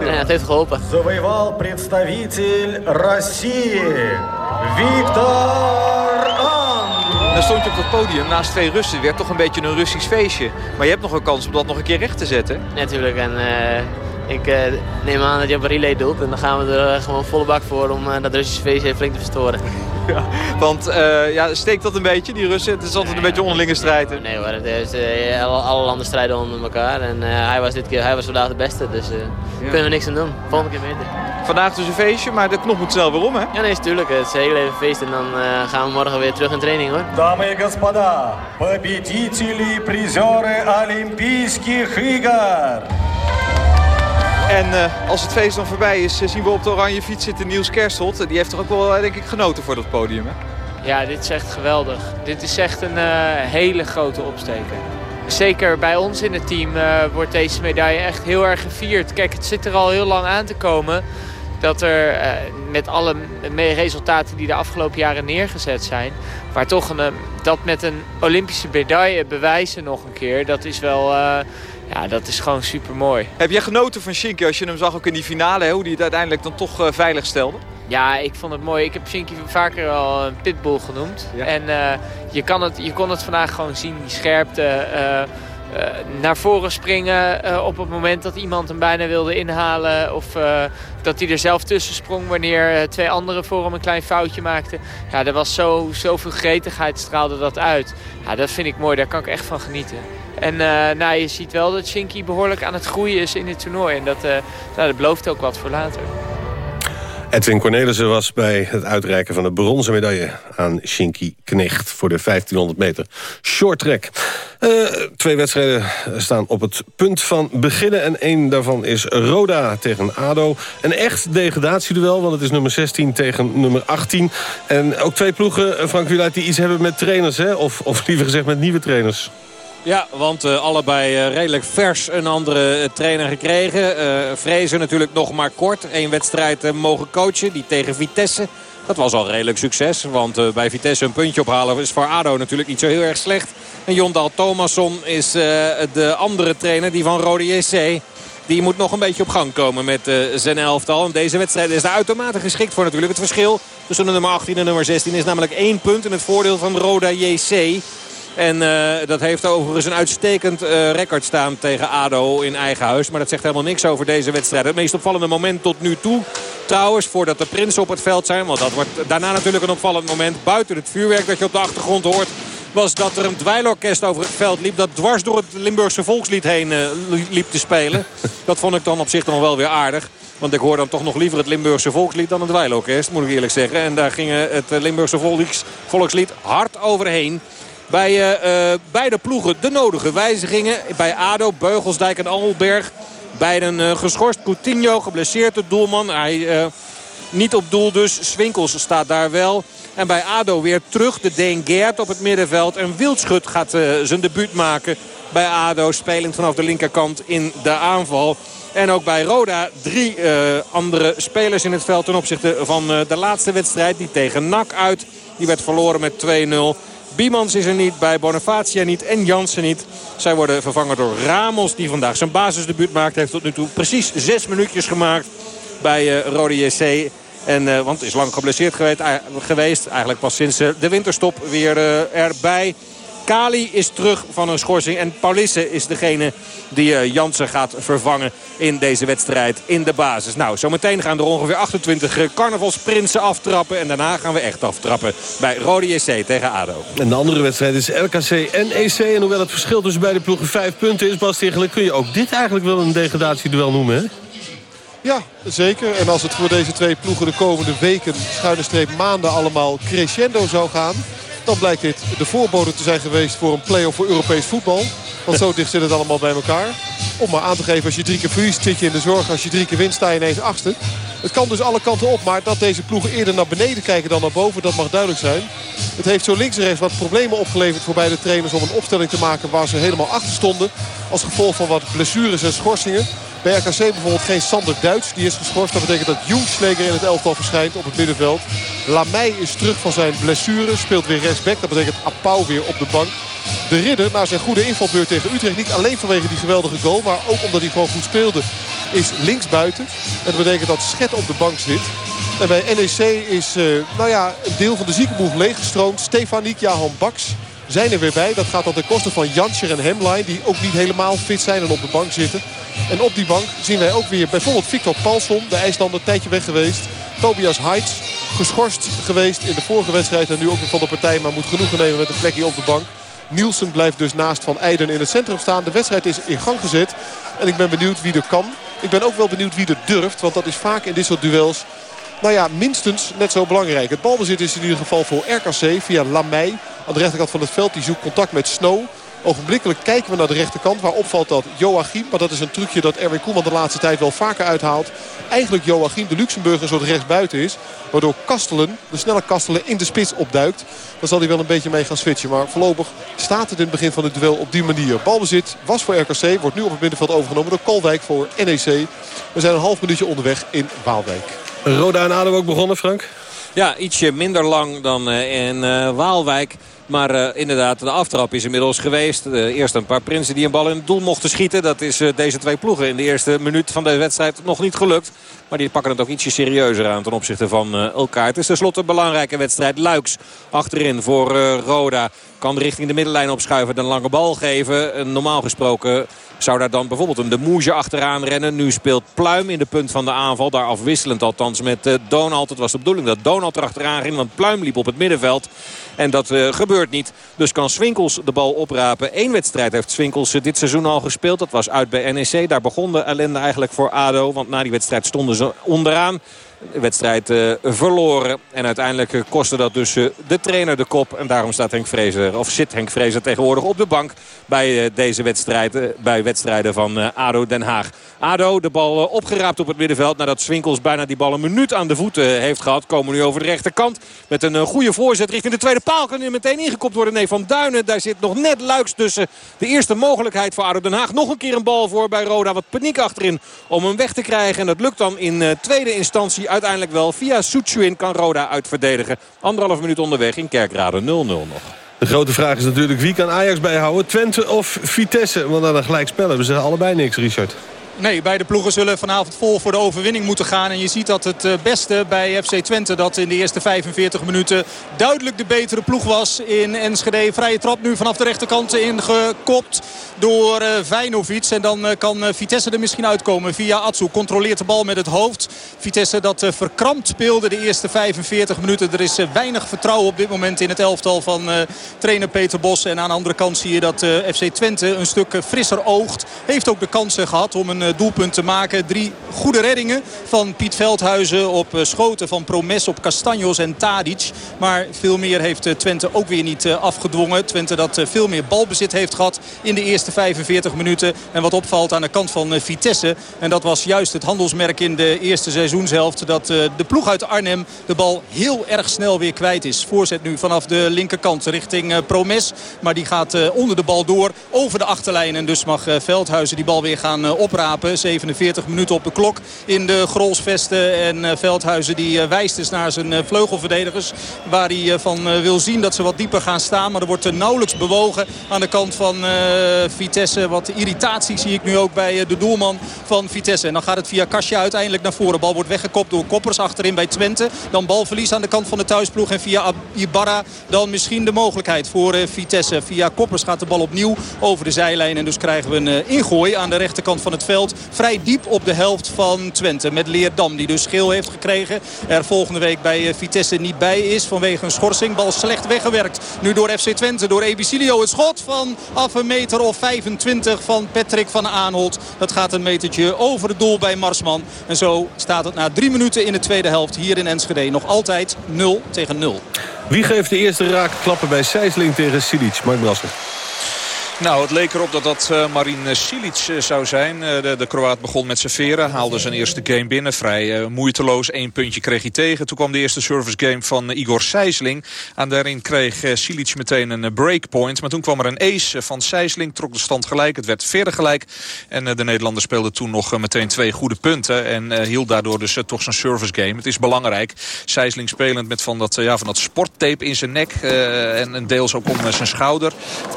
Ja, het heeft geholpen. Завоевал представитель России Виктор Ан. Dan stond je op dat podium naast twee Russen. Het werd toch een beetje een Russisch feestje. Maar je hebt nog een kans om dat nog een keer recht te zetten. Natuurlijk. En eh, ik eh, neem aan dat je op een relay doet. En dan gaan we er eh, gewoon volle bak voor om eh, dat Russische feestje flink te verstoren. Want eh, ja, steekt dat een beetje, die Russen? Het is altijd een beetje onderlinge strijd. hè? Nee hoor, het is, eh, alle, alle landen strijden onder elkaar. En eh, hij was dit keer, hij was vandaag de beste. Dus eh kunnen we niks aan doen. Volgende keer beter. Vandaag dus een feestje, maar de knop moet snel weer om, hè? Ja, nee, is tuurlijk. Het is heel even feest. En dan eh, gaan we morgen weer terug in training hoor. Дамы и господа, победители, призеры Олимпийских игр. En eh, als het feest dan voorbij is, eh, zien we op de oranje fiets zitten Niels Kerstelt. Die heeft toch ook wel, eh, denk ik, genoten voor dat podium, hè? Ja, dit is echt geweldig. Dit is echt een hele grote opsteker. Zeker bij ons in het team wordt deze medaille echt heel erg gevierd. Kijk, het zit er al heel lang aan te komen dat er met alle resultaten die de afgelopen jaren neergezet zijn, waar toch een, dat met een Olympische medaille bewijzen nog een keer, dat is wel, ja, dat is gewoon super mooi. Heb jij genoten van Shinky als je hem zag ook in die finale, hè, hoe hij het uiteindelijk dan toch eh, veilig stelde? Ja, ik vond het mooi. Ik heb Shinky vaker al een pitbull genoemd. En eh, je, kan het, je kon het vandaag gewoon zien, die scherpte. eh, naar voren springen op het moment dat iemand hem bijna wilde inhalen. Of dat hij er zelf tussen sprong wanneer twee anderen voor hem een klein foutje maakten. Ja, er was zo, zoveel gretigheid straalde dat uit. Ja, dat vind ik mooi, daar kan ik echt van genieten. En eh, nou, je ziet wel dat Shinky behoorlijk aan het groeien is in dit toernooi. En dat, eh, nou, dat belooft ook wat voor later. Edwin Cornelissen was bij het uitreiken van de bronzen medaille aan Shinky Knecht voor de 1500 meter short track. Eh, twee wedstrijden staan op het punt van beginnen en één daarvan is Roda tegen ADO. Een echt degradatieduel, want het is nummer 16 tegen nummer 18. En ook twee ploegen, Frank Wieluid, die iets hebben met trainers, hè? Of, of liever gezegd met nieuwe trainers. Ja, want eh, allebei eh, redelijk vers een andere eh, trainer gekregen. Vrezen natuurlijk nog maar kort. Eén wedstrijd mogen coachen, die tegen Vitesse. Dat was al redelijk succes, want bij Vitesse een puntje ophalen is voor ADO natuurlijk niet zo heel erg slecht. En Jondal Thomasson is de andere trainer, die van Rode JC. Die moet nog een beetje op gang komen met zijn elftal. En deze wedstrijd is daar uitermate geschikt voor natuurlijk. Het verschil tussen de nummer 18 en nummer 16 is namelijk één punt in het voordeel van Roda JC. En eh, dat heeft overigens een uitstekend eh, record staan tegen ADO in eigen huis. Maar dat zegt helemaal niks over deze wedstrijd. Het meest opvallende moment tot nu toe. Trouwens, voordat de prinsen op het veld zijn. Want dat wordt daarna natuurlijk een opvallend moment. Buiten het vuurwerk dat je op de achtergrond hoort. Was dat er een dweilorkest over het veld liep. Dat dwars door het Limburgse volkslied heen eh, liep te spelen. Dat vond ik dan op zich nog wel weer aardig. Want ik hoor dan toch nog liever het Limburgse volkslied dan het dweilorkest. Moet ik eerlijk zeggen. En daar ging het Limburgse volks, volkslied hard overheen. Bij eh, eh, beide ploegen de nodige wijzigingen. Bij ADO, Beugelsdijk en Alberg. Beiden eh, geschorst. Coutinho geblesseerd, de doelman. Hij niet op doel dus. Swinkels staat daar wel. En bij ADO weer terug de Deen Geert op het middenveld. En Wildschut gaat zijn debuut maken bij ADO. Spelend vanaf de linkerkant in de aanval. En ook bij Roda drie andere spelers in het veld ten opzichte van de laatste wedstrijd. Die tegen NAC uit. Die werd verloren met 2-0. Biemans is er niet, bij Bonifacia niet en Jansen niet. Zij worden vervangen door Ramos, die vandaag zijn basisdebuut maakt. Heeft tot nu toe precies zes minuutjes gemaakt bij uh, Rode JC. En, uh, want is lang geblesseerd geweest, geweest. Eigenlijk pas sinds de winterstop weer erbij. Kali is terug van een schorsing. En Paulisse is degene die uh, Jansen gaat vervangen in deze wedstrijd in de basis. Nou, zometeen gaan er ongeveer 28 carnavalsprinsen aftrappen. En daarna gaan we echt aftrappen bij Rode JC tegen ADO. En de andere wedstrijd is RKC en EC. En hoewel het verschil tussen beide ploegen vijf punten is... Bas Tegelijk kun je ook dit eigenlijk wel een degradatieduel noemen, hè? Ja, zeker. En als het voor deze twee ploegen de komende weken, schuine streep maanden allemaal crescendo zou gaan... dan blijkt dit de voorbode te zijn geweest voor een play-off voor Europees voetbal. Want zo dicht zit het allemaal bij elkaar. Om maar aan te geven, als je drie keer verliest zit je in de zorg. Als je drie keer wint sta je ineens achtste. Het kan dus alle kanten op. Maar dat deze ploegen eerder naar beneden kijken dan naar boven, dat mag duidelijk zijn. Het heeft zo links en rechts wat problemen opgeleverd voor beide trainers... om een opstelling te maken waar ze helemaal achter stonden. Als gevolg van wat blessures en schorsingen. Bij RKC bijvoorbeeld geen Sander Duits. Die is geschorst. Dat betekent dat Jungsleger in het elftal verschijnt op het middenveld. Lamey is terug van zijn blessure. Speelt weer rechtsback. Dat betekent Apau weer op de bank. De Ridder na zijn goede invalbeurt tegen Utrecht. Niet alleen vanwege die geweldige goal. Maar ook omdat hij gewoon goed speelde. Is linksbuiten. En dat betekent dat Schet op de bank zit. En bij NEC is uh, nou ja, een deel van de ziekenboeg leeggestroomd. Stefaniek, Jahan Baks zijn er weer bij. Dat gaat dan ten koste van Janscher en Hemline. Die ook niet helemaal fit zijn en op de bank zitten. En op die bank zien wij ook weer bijvoorbeeld Victor Palsson. De IJslander tijdje weg geweest. Tobias Heitz geschorst geweest in de vorige wedstrijd. En nu ook weer van de partij. Maar moet genoegen nemen met een plekje op de bank. Nielsen blijft dus naast Van Eijden in het centrum staan. De wedstrijd is in gang gezet. En ik ben benieuwd wie er kan. Ik ben ook wel benieuwd wie er durft. Want dat is vaak in dit soort duels nou ja, minstens net zo belangrijk. Het balbezit is in ieder geval voor RKC via Lamey. Aan de rechterkant van het veld. Die zoekt contact met Snow. Ogenblikkelijk kijken we naar de rechterkant. Waar opvalt dat Joachim, maar dat is een trucje dat Erwin Koeman de laatste tijd wel vaker uithaalt. Eigenlijk Joachim, de Luxemburger, een soort rechtsbuiten is. Waardoor Kastelen, de snelle Kastelen, in de spits opduikt. Dan zal hij wel een beetje mee gaan switchen. Maar voorlopig staat het in het begin van het duel op die manier. Balbezit was voor RKC, wordt nu op het middenveld overgenomen door Kolwijk voor NEC. We zijn een half minuutje onderweg in Waalwijk. Roda en Adem ook begonnen, Frank? Ja, ietsje minder lang dan uh, in uh, Waalwijk. Maar uh, inderdaad, de aftrap is inmiddels geweest. Uh, eerst een paar prinsen die een bal in het doel mochten schieten. Dat is uh, deze twee ploegen in de eerste minuut van deze wedstrijd nog niet gelukt. Maar die pakken het ook ietsje serieuzer aan ten opzichte van elkaar. Het is tenslotte een belangrijke wedstrijd. Luiks achterin voor Roda. Kan richting de middenlijn opschuiven. Een lange bal geven. normaal gesproken zou daar dan bijvoorbeeld een de Moege achteraan rennen. Nu speelt Pluim in de punt van de aanval. Daar afwisselend althans met Donald. Het was de bedoeling dat Donald erachteraan ging. Want Pluim liep op het middenveld. En dat gebeurt niet. Dus kan Swinkels de bal oprapen. Eén wedstrijd heeft Swinkels dit seizoen al gespeeld. Dat was uit bij NEC. Daar begon de ellende eigenlijk voor ADO. Want na die wedstrijd stonden ze onderaan de wedstrijd uh, verloren. En uiteindelijk uh, kostte dat dus uh, de trainer de kop. En daarom staat Henk Vrezer, of zit Henk Vrezer tegenwoordig op de bank bij deze wedstrijden, bij wedstrijden van ADO Den Haag. ADO de bal opgeraapt op het middenveld nadat Swinkels bijna die bal een minuut aan de voeten heeft gehad. Komen nu over de rechterkant met een goede voorzet richting de tweede paal. Kan nu meteen ingekopt worden. Nee, Van Duinen, daar zit nog net luiks tussen. De eerste mogelijkheid voor ADO Den Haag. Nog een keer een bal voor bij Roda. Wat paniek achterin om hem weg te krijgen. En dat lukt dan in tweede instantie uiteindelijk wel. Via Soetsuin kan Roda uitverdedigen. Anderhalf minuut onderweg in Kerkrade 0-0 nog. De grote vraag is natuurlijk wie kan Ajax bijhouden? Twente of Vitesse? Want een gelijk spel hebben ze allebei niks, Richard. Nee, beide ploegen zullen vanavond vol voor de overwinning moeten gaan. En je ziet dat het beste bij FC Twente dat in de eerste 45 minuten duidelijk de betere ploeg was in Enschede. Vrije trap nu vanaf de rechterkant ingekopt door Vijnovic. En dan kan Vitesse er misschien uitkomen via Atsu. Controleert de bal met het hoofd. Vitesse dat verkrampt speelde de eerste 45 minuten. Er is weinig vertrouwen op dit moment in het elftal van trainer Peter Bos. En aan de andere kant zie je dat FC Twente een stuk frisser oogt. Heeft ook de kansen gehad om een doelpunt te maken. Drie goede reddingen van Piet Veldhuizen op schoten van Promes op Castanjos en Tadic. Maar veel meer heeft Twente ook weer niet afgedwongen. Twente dat veel meer balbezit heeft gehad in de eerste 45 minuten. En wat opvalt aan de kant van Vitesse. En dat was juist het handelsmerk in de eerste seizoenshelft. Dat de ploeg uit Arnhem de bal heel erg snel weer kwijt is. Voorzet nu vanaf de linkerkant richting Promes. Maar die gaat onder de bal door over de achterlijn. En dus mag Veldhuizen die bal weer gaan oprapen. 47 minuten op de klok in de Grolsvesten. En Veldhuizen die wijst dus naar zijn vleugelverdedigers. Waar hij van wil zien dat ze wat dieper gaan staan. Maar er wordt nauwelijks bewogen aan de kant van Vitesse. Wat irritatie zie ik nu ook bij de doelman van Vitesse. En dan gaat het via Kasia uiteindelijk naar voren. Bal wordt weggekopt door Koppers achterin bij Twente. Dan balverlies aan de kant van de thuisploeg. En via Ibarra dan misschien de mogelijkheid voor Vitesse. Via Koppers gaat de bal opnieuw over de zijlijn. En dus krijgen we een ingooi aan de rechterkant van het veld Vrij diep op de helft van Twente. Met Leerdam die dus geel heeft gekregen. Er volgende week bij Vitesse niet bij is vanwege een schorsing. Bal slecht weggewerkt. Nu door FC Twente, door Ebicilio. Het schot van af een meter of 25 van Patrick van Aanholt. Dat gaat een metertje over het doel bij Marsman. En zo staat het na drie minuten in de tweede helft hier in Enschede. Nog altijd 0 tegen 0. Wie geeft de eerste raak klappen bij Sijsling tegen Silic? Mark Brasser. Nou, het leek erop dat dat uh, Marin Silic uh, zou zijn. Uh, de, de Kroaat begon met serveren, haalde zijn eerste game binnen. Vrij moeiteloos, één puntje kreeg hij tegen. Toen kwam de eerste service game van Igor Sijsling. En daarin kreeg Silic meteen een breakpoint. Maar toen kwam er een ace van Sijsling, trok de stand gelijk. Het werd verder gelijk. En de Nederlander speelde toen nog meteen twee goede punten. En hield daardoor dus toch zijn service game. Het is belangrijk. Sijsling spelend met van dat, ja, van dat sporttape in zijn nek. en, en deels ook om zijn schouder.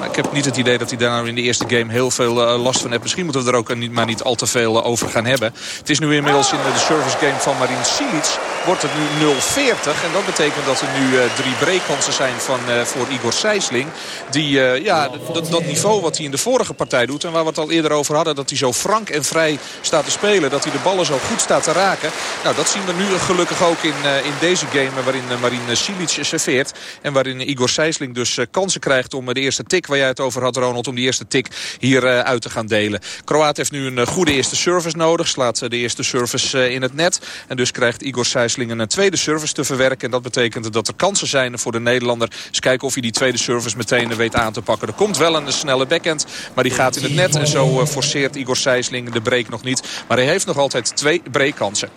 Ik heb niet het idee dat hij daar nou in de eerste game heel veel uh, last van heeft. Misschien moeten we er ook niet, maar niet al te veel uh, over gaan hebben. Het is nu inmiddels in de service game van Marin Silic. Wordt het nu 0-40. En dat betekent dat er nu drie breakkansen zijn van, voor Igor Sijsling. Die ja, dat, dat niveau wat hij in de vorige partij doet. En waar we het al eerder over hadden. Dat hij zo frank en vrij staat te spelen. Dat hij de ballen zo goed staat te raken. Nou, dat zien we nu gelukkig ook in, in deze game. Waarin Marin Silic serveert. En waarin Igor Sijsling dus kansen krijgt om de eerste tik waar jij het over had Ronald om die eerste tik hier uh, uit te gaan delen. Kroaat heeft nu een uh, goede eerste service nodig. Slaat uh, de eerste service in het net. En dus krijgt Igor Sijsling een tweede service te verwerken. En dat betekent dat er kansen zijn voor de Nederlander. Eens kijken of hij die tweede service meteen weet aan te pakken. Er komt wel een snelle backhand, maar die gaat in het net. En zo forceert Igor Sijsling de break nog niet. Maar hij heeft nog altijd twee breakkansen.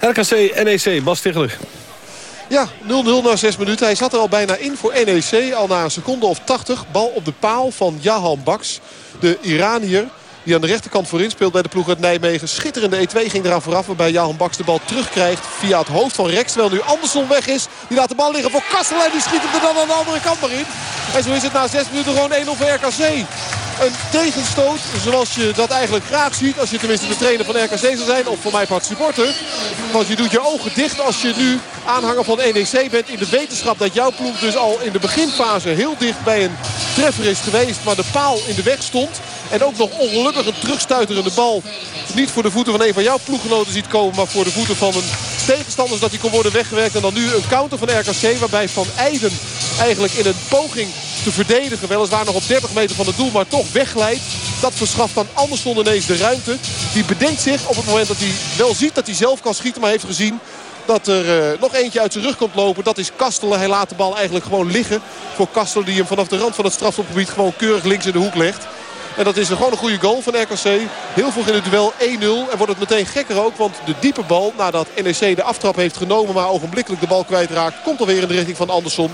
RKC, NEC, Bas Tichler. Ja, 0-0 na 6 minuten. Hij zat er al bijna in voor NEC. Al na een seconde of 80. Bal op de paal van Jahan Baks. De Iranier die aan de rechterkant voorin speelt bij de ploeg uit Nijmegen. Schitterende E2 ging eraan vooraf. Waarbij Jahan Baks de bal terugkrijgt via het hoofd van Rex. Terwijl nu Andersson weg is. Die laat de bal liggen voor Kastel. En die schiet hem er dan aan de andere kant maar in. En zo is het na 6 minuten gewoon 1-0 voor RKC. Een tegenstoot zoals je dat eigenlijk graag ziet. Als je tenminste de trainer van RKC zou zijn. Of voor mij part supporter. Want je doet je ogen dicht als je nu aanhanger van NEC bent. In de wetenschap dat jouw ploeg dus al in de beginfase heel dicht bij een treffer is geweest. Maar de paal in de weg stond. En ook nog ongelukkig een terugstuiterende bal. Niet voor de voeten van een van jouw ploeggenoten ziet komen. Maar voor de voeten van een tegenstander dat hij kon worden weggewerkt. En dan nu een counter van RKC. Waarbij Van Eijden eigenlijk in een poging te verdedigen. Weliswaar nog op 30 meter van het doel, maar toch wegglijdt. Dat verschaft dan Andersson ineens de ruimte. Die bedenkt zich op het moment dat hij wel ziet dat hij zelf kan schieten. Maar heeft gezien dat er uh, nog eentje uit zijn rug komt lopen. Dat is Kastelen. Hij laat de bal eigenlijk gewoon liggen. Voor Kastelen die hem vanaf de rand van het strafschopgebied gewoon keurig links in de hoek legt. En dat is gewoon een goede goal van RKC. Heel vroeg in het duel 1-0. En wordt het meteen gekker ook. Want de diepe bal nadat NEC de aftrap heeft genomen. Maar ogenblikkelijk de bal kwijtraakt. Komt alweer in de richting van Andersson.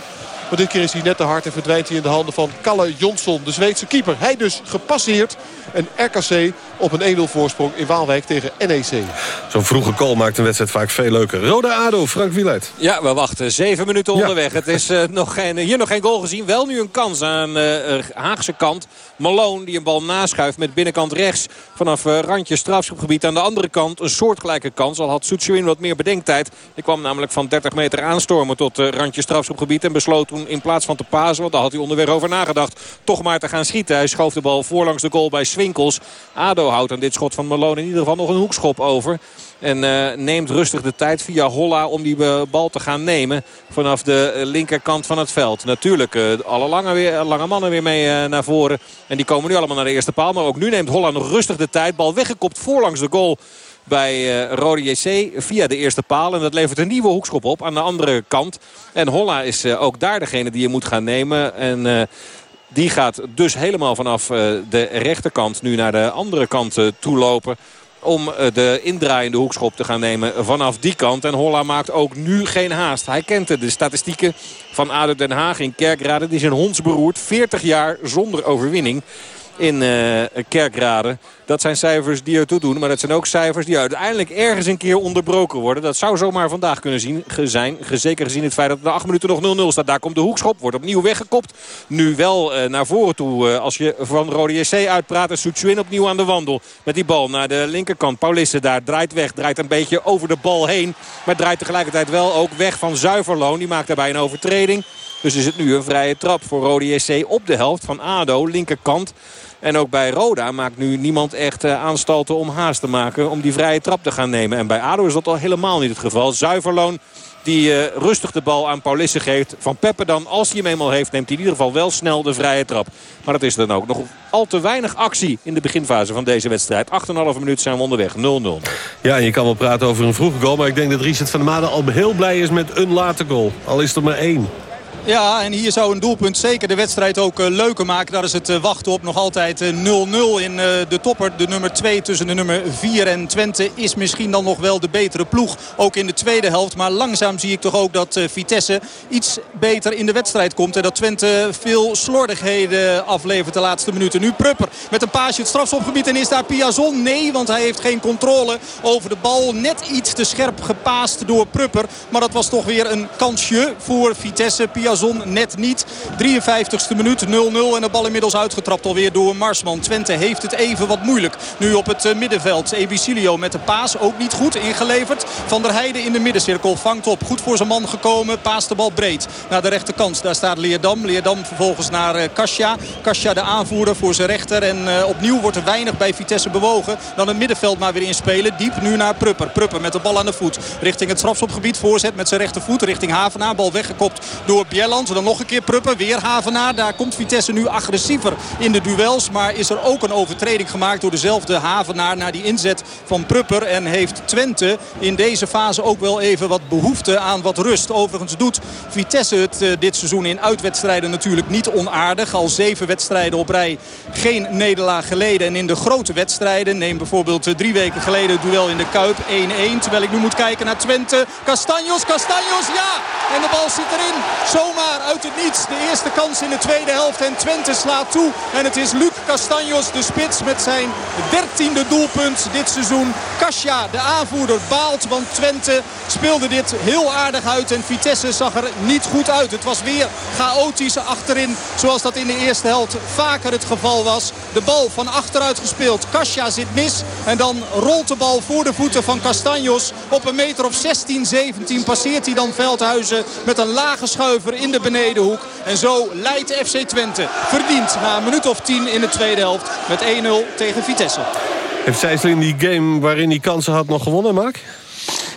Maar dit keer is hij net te hard en verdwijnt hij in de handen van Kalle Jonsson. De Zweedse keeper. Hij dus gepasseerd. En RKC op een 1-0 voorsprong in Waalwijk tegen NEC. Zo'n vroege goal maakt een wedstrijd vaak veel leuker. Roda ADO, Frank Wieluid. Ja, we wachten. Zeven minuten onderweg. Het is uh, nog geen, hier nog geen goal gezien. Wel nu een kans aan uh, Haagse kant. Malone die een bal naschuift met binnenkant rechts. Vanaf uh, randje strafschopgebied. Aan de andere kant een soortgelijke kans. Al had Soetsuin wat meer bedenktijd. Die kwam namelijk van 30 meter aanstormen tot randje strafschopgebied. En besloot in plaats van te pasen, want daar had hij onderweg over nagedacht. Toch maar te gaan schieten. Hij schoof de bal voorlangs de goal bij Swinkels. ADO houdt aan dit schot van Malone in ieder geval nog een hoekschop over. En uh, neemt rustig de tijd via Holla om die uh, bal te gaan nemen. Vanaf de uh, linkerkant van het veld. Natuurlijk alle lange, weer, lange mannen weer mee naar voren. En die komen nu allemaal naar de eerste paal. Maar ook nu neemt Holla nog rustig de tijd. Bal weggekopt voorlangs de goal bij uh, Rode JC via de eerste paal. En dat levert een nieuwe hoekschop op aan de andere kant. En Holla is uh, ook daar degene die je moet gaan nemen. En... Uh, die gaat dus helemaal vanaf de rechterkant nu naar de andere kant toe lopen om de indraaiende hoekschop te gaan nemen vanaf die kant. En Holla maakt ook nu geen haast. Hij kent de statistieken van ADO Den Haag in Kerkrade. Die zijn hondsberoerd. 40 jaar zonder overwinning in uh, Kerkrade. Dat zijn cijfers die ertoe doen. Maar dat zijn ook cijfers die uiteindelijk ergens een keer onderbroken worden. Dat zou zomaar vandaag kunnen zien, zijn. Zeker gezien het feit dat er 8 minuten nog 0-0 staat. Daar komt de hoekschop. Wordt opnieuw weggekopt. Nu wel uh, naar voren toe. Uh, als je van Rode JC uitpraat. Soetsuin opnieuw aan de wandel. Met die bal naar de linkerkant. Paulisse daar draait weg. Draait een beetje over de bal heen. Maar draait tegelijkertijd wel ook weg van Zuiverloon. Die maakt daarbij een overtreding. Dus is het nu een vrije trap voor Rode SC op de helft van ADO, linkerkant. En ook bij Roda maakt nu niemand echt uh, aanstalten om haast te maken... om die vrije trap te gaan nemen. En bij ADO is dat al helemaal niet het geval. Zuiverloon die uh, rustig de bal aan Paulisse geeft. Van Peppe dan, als hij hem eenmaal heeft, neemt hij in ieder geval wel snel de vrije trap. Maar dat is dan ook nog al te weinig actie in de beginfase van deze wedstrijd. 8,5 minuut zijn we onderweg, 0-0. Ja, je kan wel praten over een vroege goal. Maar ik denk dat Richard van der Maden al heel blij is met een late goal. Al is er maar één. Ja, en hier zou een doelpunt zeker de wedstrijd ook uh, leuker maken. Daar is het uh, wachten op nog altijd 0-0 uh, in de topper. De nummer 2 tussen de nummer 4 en Twente is misschien dan nog wel de betere ploeg. Ook in de tweede helft. Maar langzaam zie ik toch ook dat Vitesse iets beter in de wedstrijd komt. En dat Twente veel slordigheden aflevert de laatste minuten. Nu Prupper met een paasje het strafschopgebied. En is daar Piazon? Nee, want hij heeft geen controle over de bal. Net iets te scherp gepaast door Prupper. Maar dat was toch weer een kansje voor Vitesse. Piazon net niet. 53ste minuut 0-0 en de bal inmiddels uitgetrapt alweer door Marsman. Twente heeft het even wat moeilijk. Nu op het uh, middenveld. Ebicilio met de paas ook niet goed ingeleverd. Van der Heijden in de middencirkel vangt op. Goed voor zijn man gekomen. Paast de bal breed naar de rechterkant. Daar staat Leerdam. Leerdam vervolgens naar uh, Kasia. Kasia de aanvoerder voor zijn rechter. En uh, opnieuw wordt er weinig bij Vitesse bewogen. Dan het middenveld maar weer inspelen. Diep nu naar Prupper. Prupper met de bal aan de voet. Richting het strafschopgebied. Voorzet met zijn rechtervoet. Richting Havenaar. Bal weggekopt door Bjerland. Dan nog een keer Pruppen. Weer Havenaar. Daar komt Vitesse nu agressiever in de duels. Maar is er ook een overtreding gemaakt door dezelfde Havenaar naar die inzet van Prupper. En heeft Twente in deze fase ook wel even wat behoefte aan wat rust. Overigens doet Vitesse het uh, dit seizoen in uitwedstrijden natuurlijk niet onaardig. Al zeven wedstrijden op rij geen nederlaag geleden. En in de grote wedstrijden, neem bijvoorbeeld uh, drie weken geleden het duel in de Kuip 1-1. Terwijl ik nu moet kijken naar Twente. Castanjos, Castanjos, ja! En de bal zit erin. Zomaar uit het niets. De eerste kans in de tweede helft. En Twente slaat toe. En het is Luc Castanjos, de spits, met zijn dertiende doelpunt dit seizoen. Kasia, de aanvoerder, baalt. Want Twente speelde dit heel aardig uit. En Vitesse zag er niet goed uit. Het was weer chaotisch achterin. Zoals dat in de eerste helft vaker het geval was. De bal van achteruit gespeeld. Kasia zit mis. En dan rolt de bal voor de voeten van Castanjos. Op een meter of 16, 17 passeert hij dan Veldhuizen met een lage schuiver in de benedenhoek. En zo leidt FC Twente verdiend na een minuut of 10 in de tweede helft met 1-0 tegen Vitesse. Heeft Sijsling die game waarin hij kansen had nog gewonnen, Mark?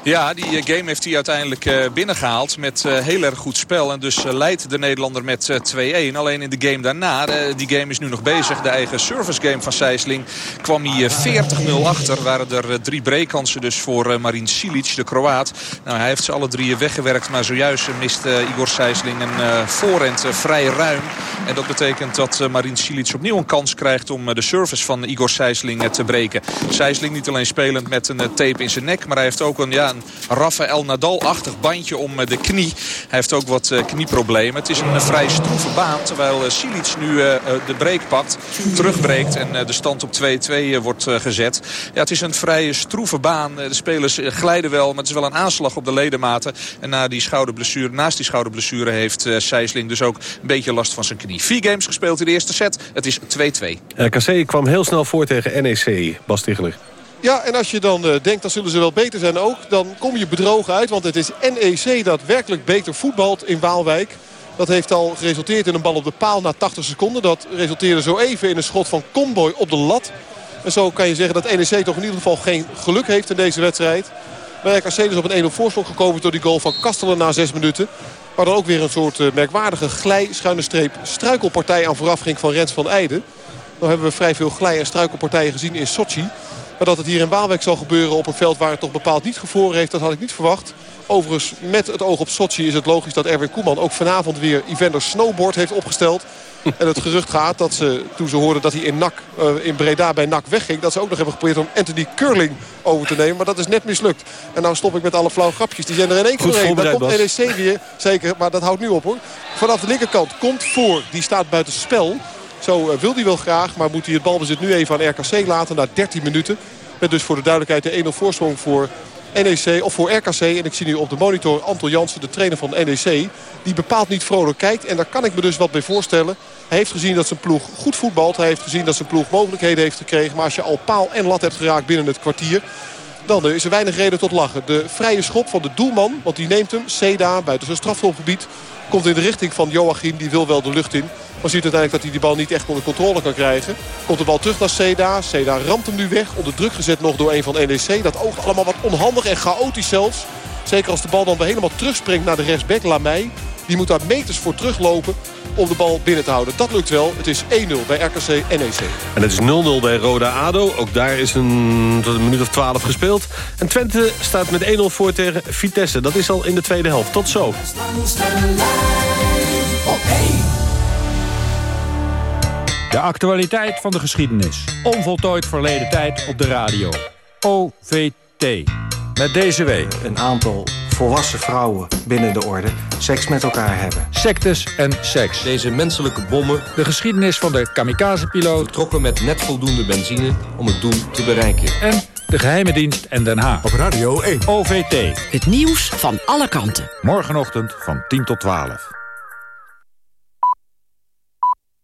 Ja, die eh, game heeft hij uiteindelijk uh, binnengehaald met uh, heel erg goed spel. En dus leidt de Nederlander met 2-1. Alleen in de game daarna, die game is nu nog bezig. De eigen service game van Sijsling kwam hij 40-0 achter. Waren er drie breekkansen dus voor Marin Silic, de Kroaat. Nou, hij heeft ze alle drie weggewerkt. Maar zojuist mist Igor Sijsling een voorrend vrij ruim. En dat betekent dat Marin Silic opnieuw een kans krijgt om de service van Igor Sijsling te breken. Sijsling niet alleen spelend met een tape in zijn nek. Maar hij heeft ook een... Ja, Rafael Nadal-achtig bandje om de knie. Hij heeft ook wat knieproblemen. Het is een vrij stroeve baan. Terwijl Silic nu de break pakt. Terugbreekt en de stand op 2-2 wordt gezet. Ja, het is een vrij stroeve baan. De spelers glijden wel. Maar het is wel een aanslag op de ledematen. En na die schouderblessure, naast die schouderblessure heeft Sijsling dus ook een beetje last van zijn knie. Vier games gespeeld in de eerste set. Het is 2-2. RKC kwam heel snel voor tegen NEC. Bas. Ja, en als je dan uh, denkt, dan zullen ze wel beter zijn ook. Dan kom je bedrogen uit, want het is NEC dat werkelijk beter voetbalt in Waalwijk. Dat heeft al geresulteerd in een bal op de paal na 80 seconden. Dat resulteerde zo even in een schot van Comboy op de lat. En zo kan je zeggen dat NEC toch in ieder geval geen geluk heeft in deze wedstrijd. Maar RKC op een 1-0 voorsprong gekomen door die goal van Kastelen na 6 minuten. Waar dan ook weer een soort uh, merkwaardige glij, schuine streep, struikelpartij aan vooraf ging van Rens van Eijden. Nou hebben we vrij veel glij- en struikelpartijen gezien in Sochi. Maar dat het hier in Waalwijk zal gebeuren op een veld waar het toch bepaald niet gevroren heeft, dat had ik niet verwacht. Overigens, met het oog op Sochi is het logisch dat Erwin Koeman ook vanavond weer Evander Snowboard heeft opgesteld. En het gerucht gaat dat ze, toen ze hoorden dat hij in, NAC, uh, in Breda bij NAC wegging... dat ze ook nog hebben geprobeerd om Anthony Curling over te nemen. Maar dat is net mislukt. En nou stop ik met alle flauw grapjes. Die zijn er in één keer doorheen. Dan komt NEC weer, zeker, maar dat houdt nu op hoor. Vanaf de linkerkant komt voor, die staat buiten spel. Zo uh, wil hij wel graag, maar moet hij het balbezit nu even aan RKC laten na 13 minuten. Met dus voor de duidelijkheid de 1-0 voorsprong voor NEC of voor RKC. En ik zie nu op de monitor Anton Jansen, de trainer van NEC. Die bepaald niet vrolijk kijkt. En daar kan ik me dus wat bij voorstellen. Hij heeft gezien dat zijn ploeg goed voetbalt. Hij heeft gezien dat zijn ploeg mogelijkheden heeft gekregen. Maar als je al paal en lat hebt geraakt binnen het kwartier... dan is er weinig reden tot lachen. De vrije schop van de doelman, want die neemt hem. Seda, buiten zijn strafschopgebied. Komt in de richting van Joachim, die wil wel de lucht in. Maar ziet uiteindelijk dat hij die bal niet echt onder controle kan krijgen. Komt de bal terug naar Seda. Seda ramt hem nu weg. Onder druk gezet nog door een van NEC. Dat oogt allemaal wat onhandig en chaotisch zelfs. Zeker als de bal dan weer helemaal terugspringt naar de rechtsback Lamey. Die moet daar meters voor teruglopen om de bal binnen te houden. Dat lukt wel. Het is 1-0 bij RKC NEC. En het is 0-0 bij Roda ADO. Ook daar is een, tot een minuut of 12 gespeeld. En Twente staat met 1-0 voor tegen Vitesse. Dat is al in de tweede helft. Tot zo. De actualiteit van de geschiedenis. Onvoltooid verleden tijd op de radio. OVT. Met deze week een aantal volwassen vrouwen binnen de orde seks met elkaar hebben. Sectes en seks. Deze menselijke bommen. De geschiedenis van de kamikaze-piloot. Vertrokken met net voldoende benzine om het doel te bereiken. En de geheime dienst en Den Haag. Op Radio 1. OVT. Het nieuws van alle kanten. Morgenochtend van 10 tot 12.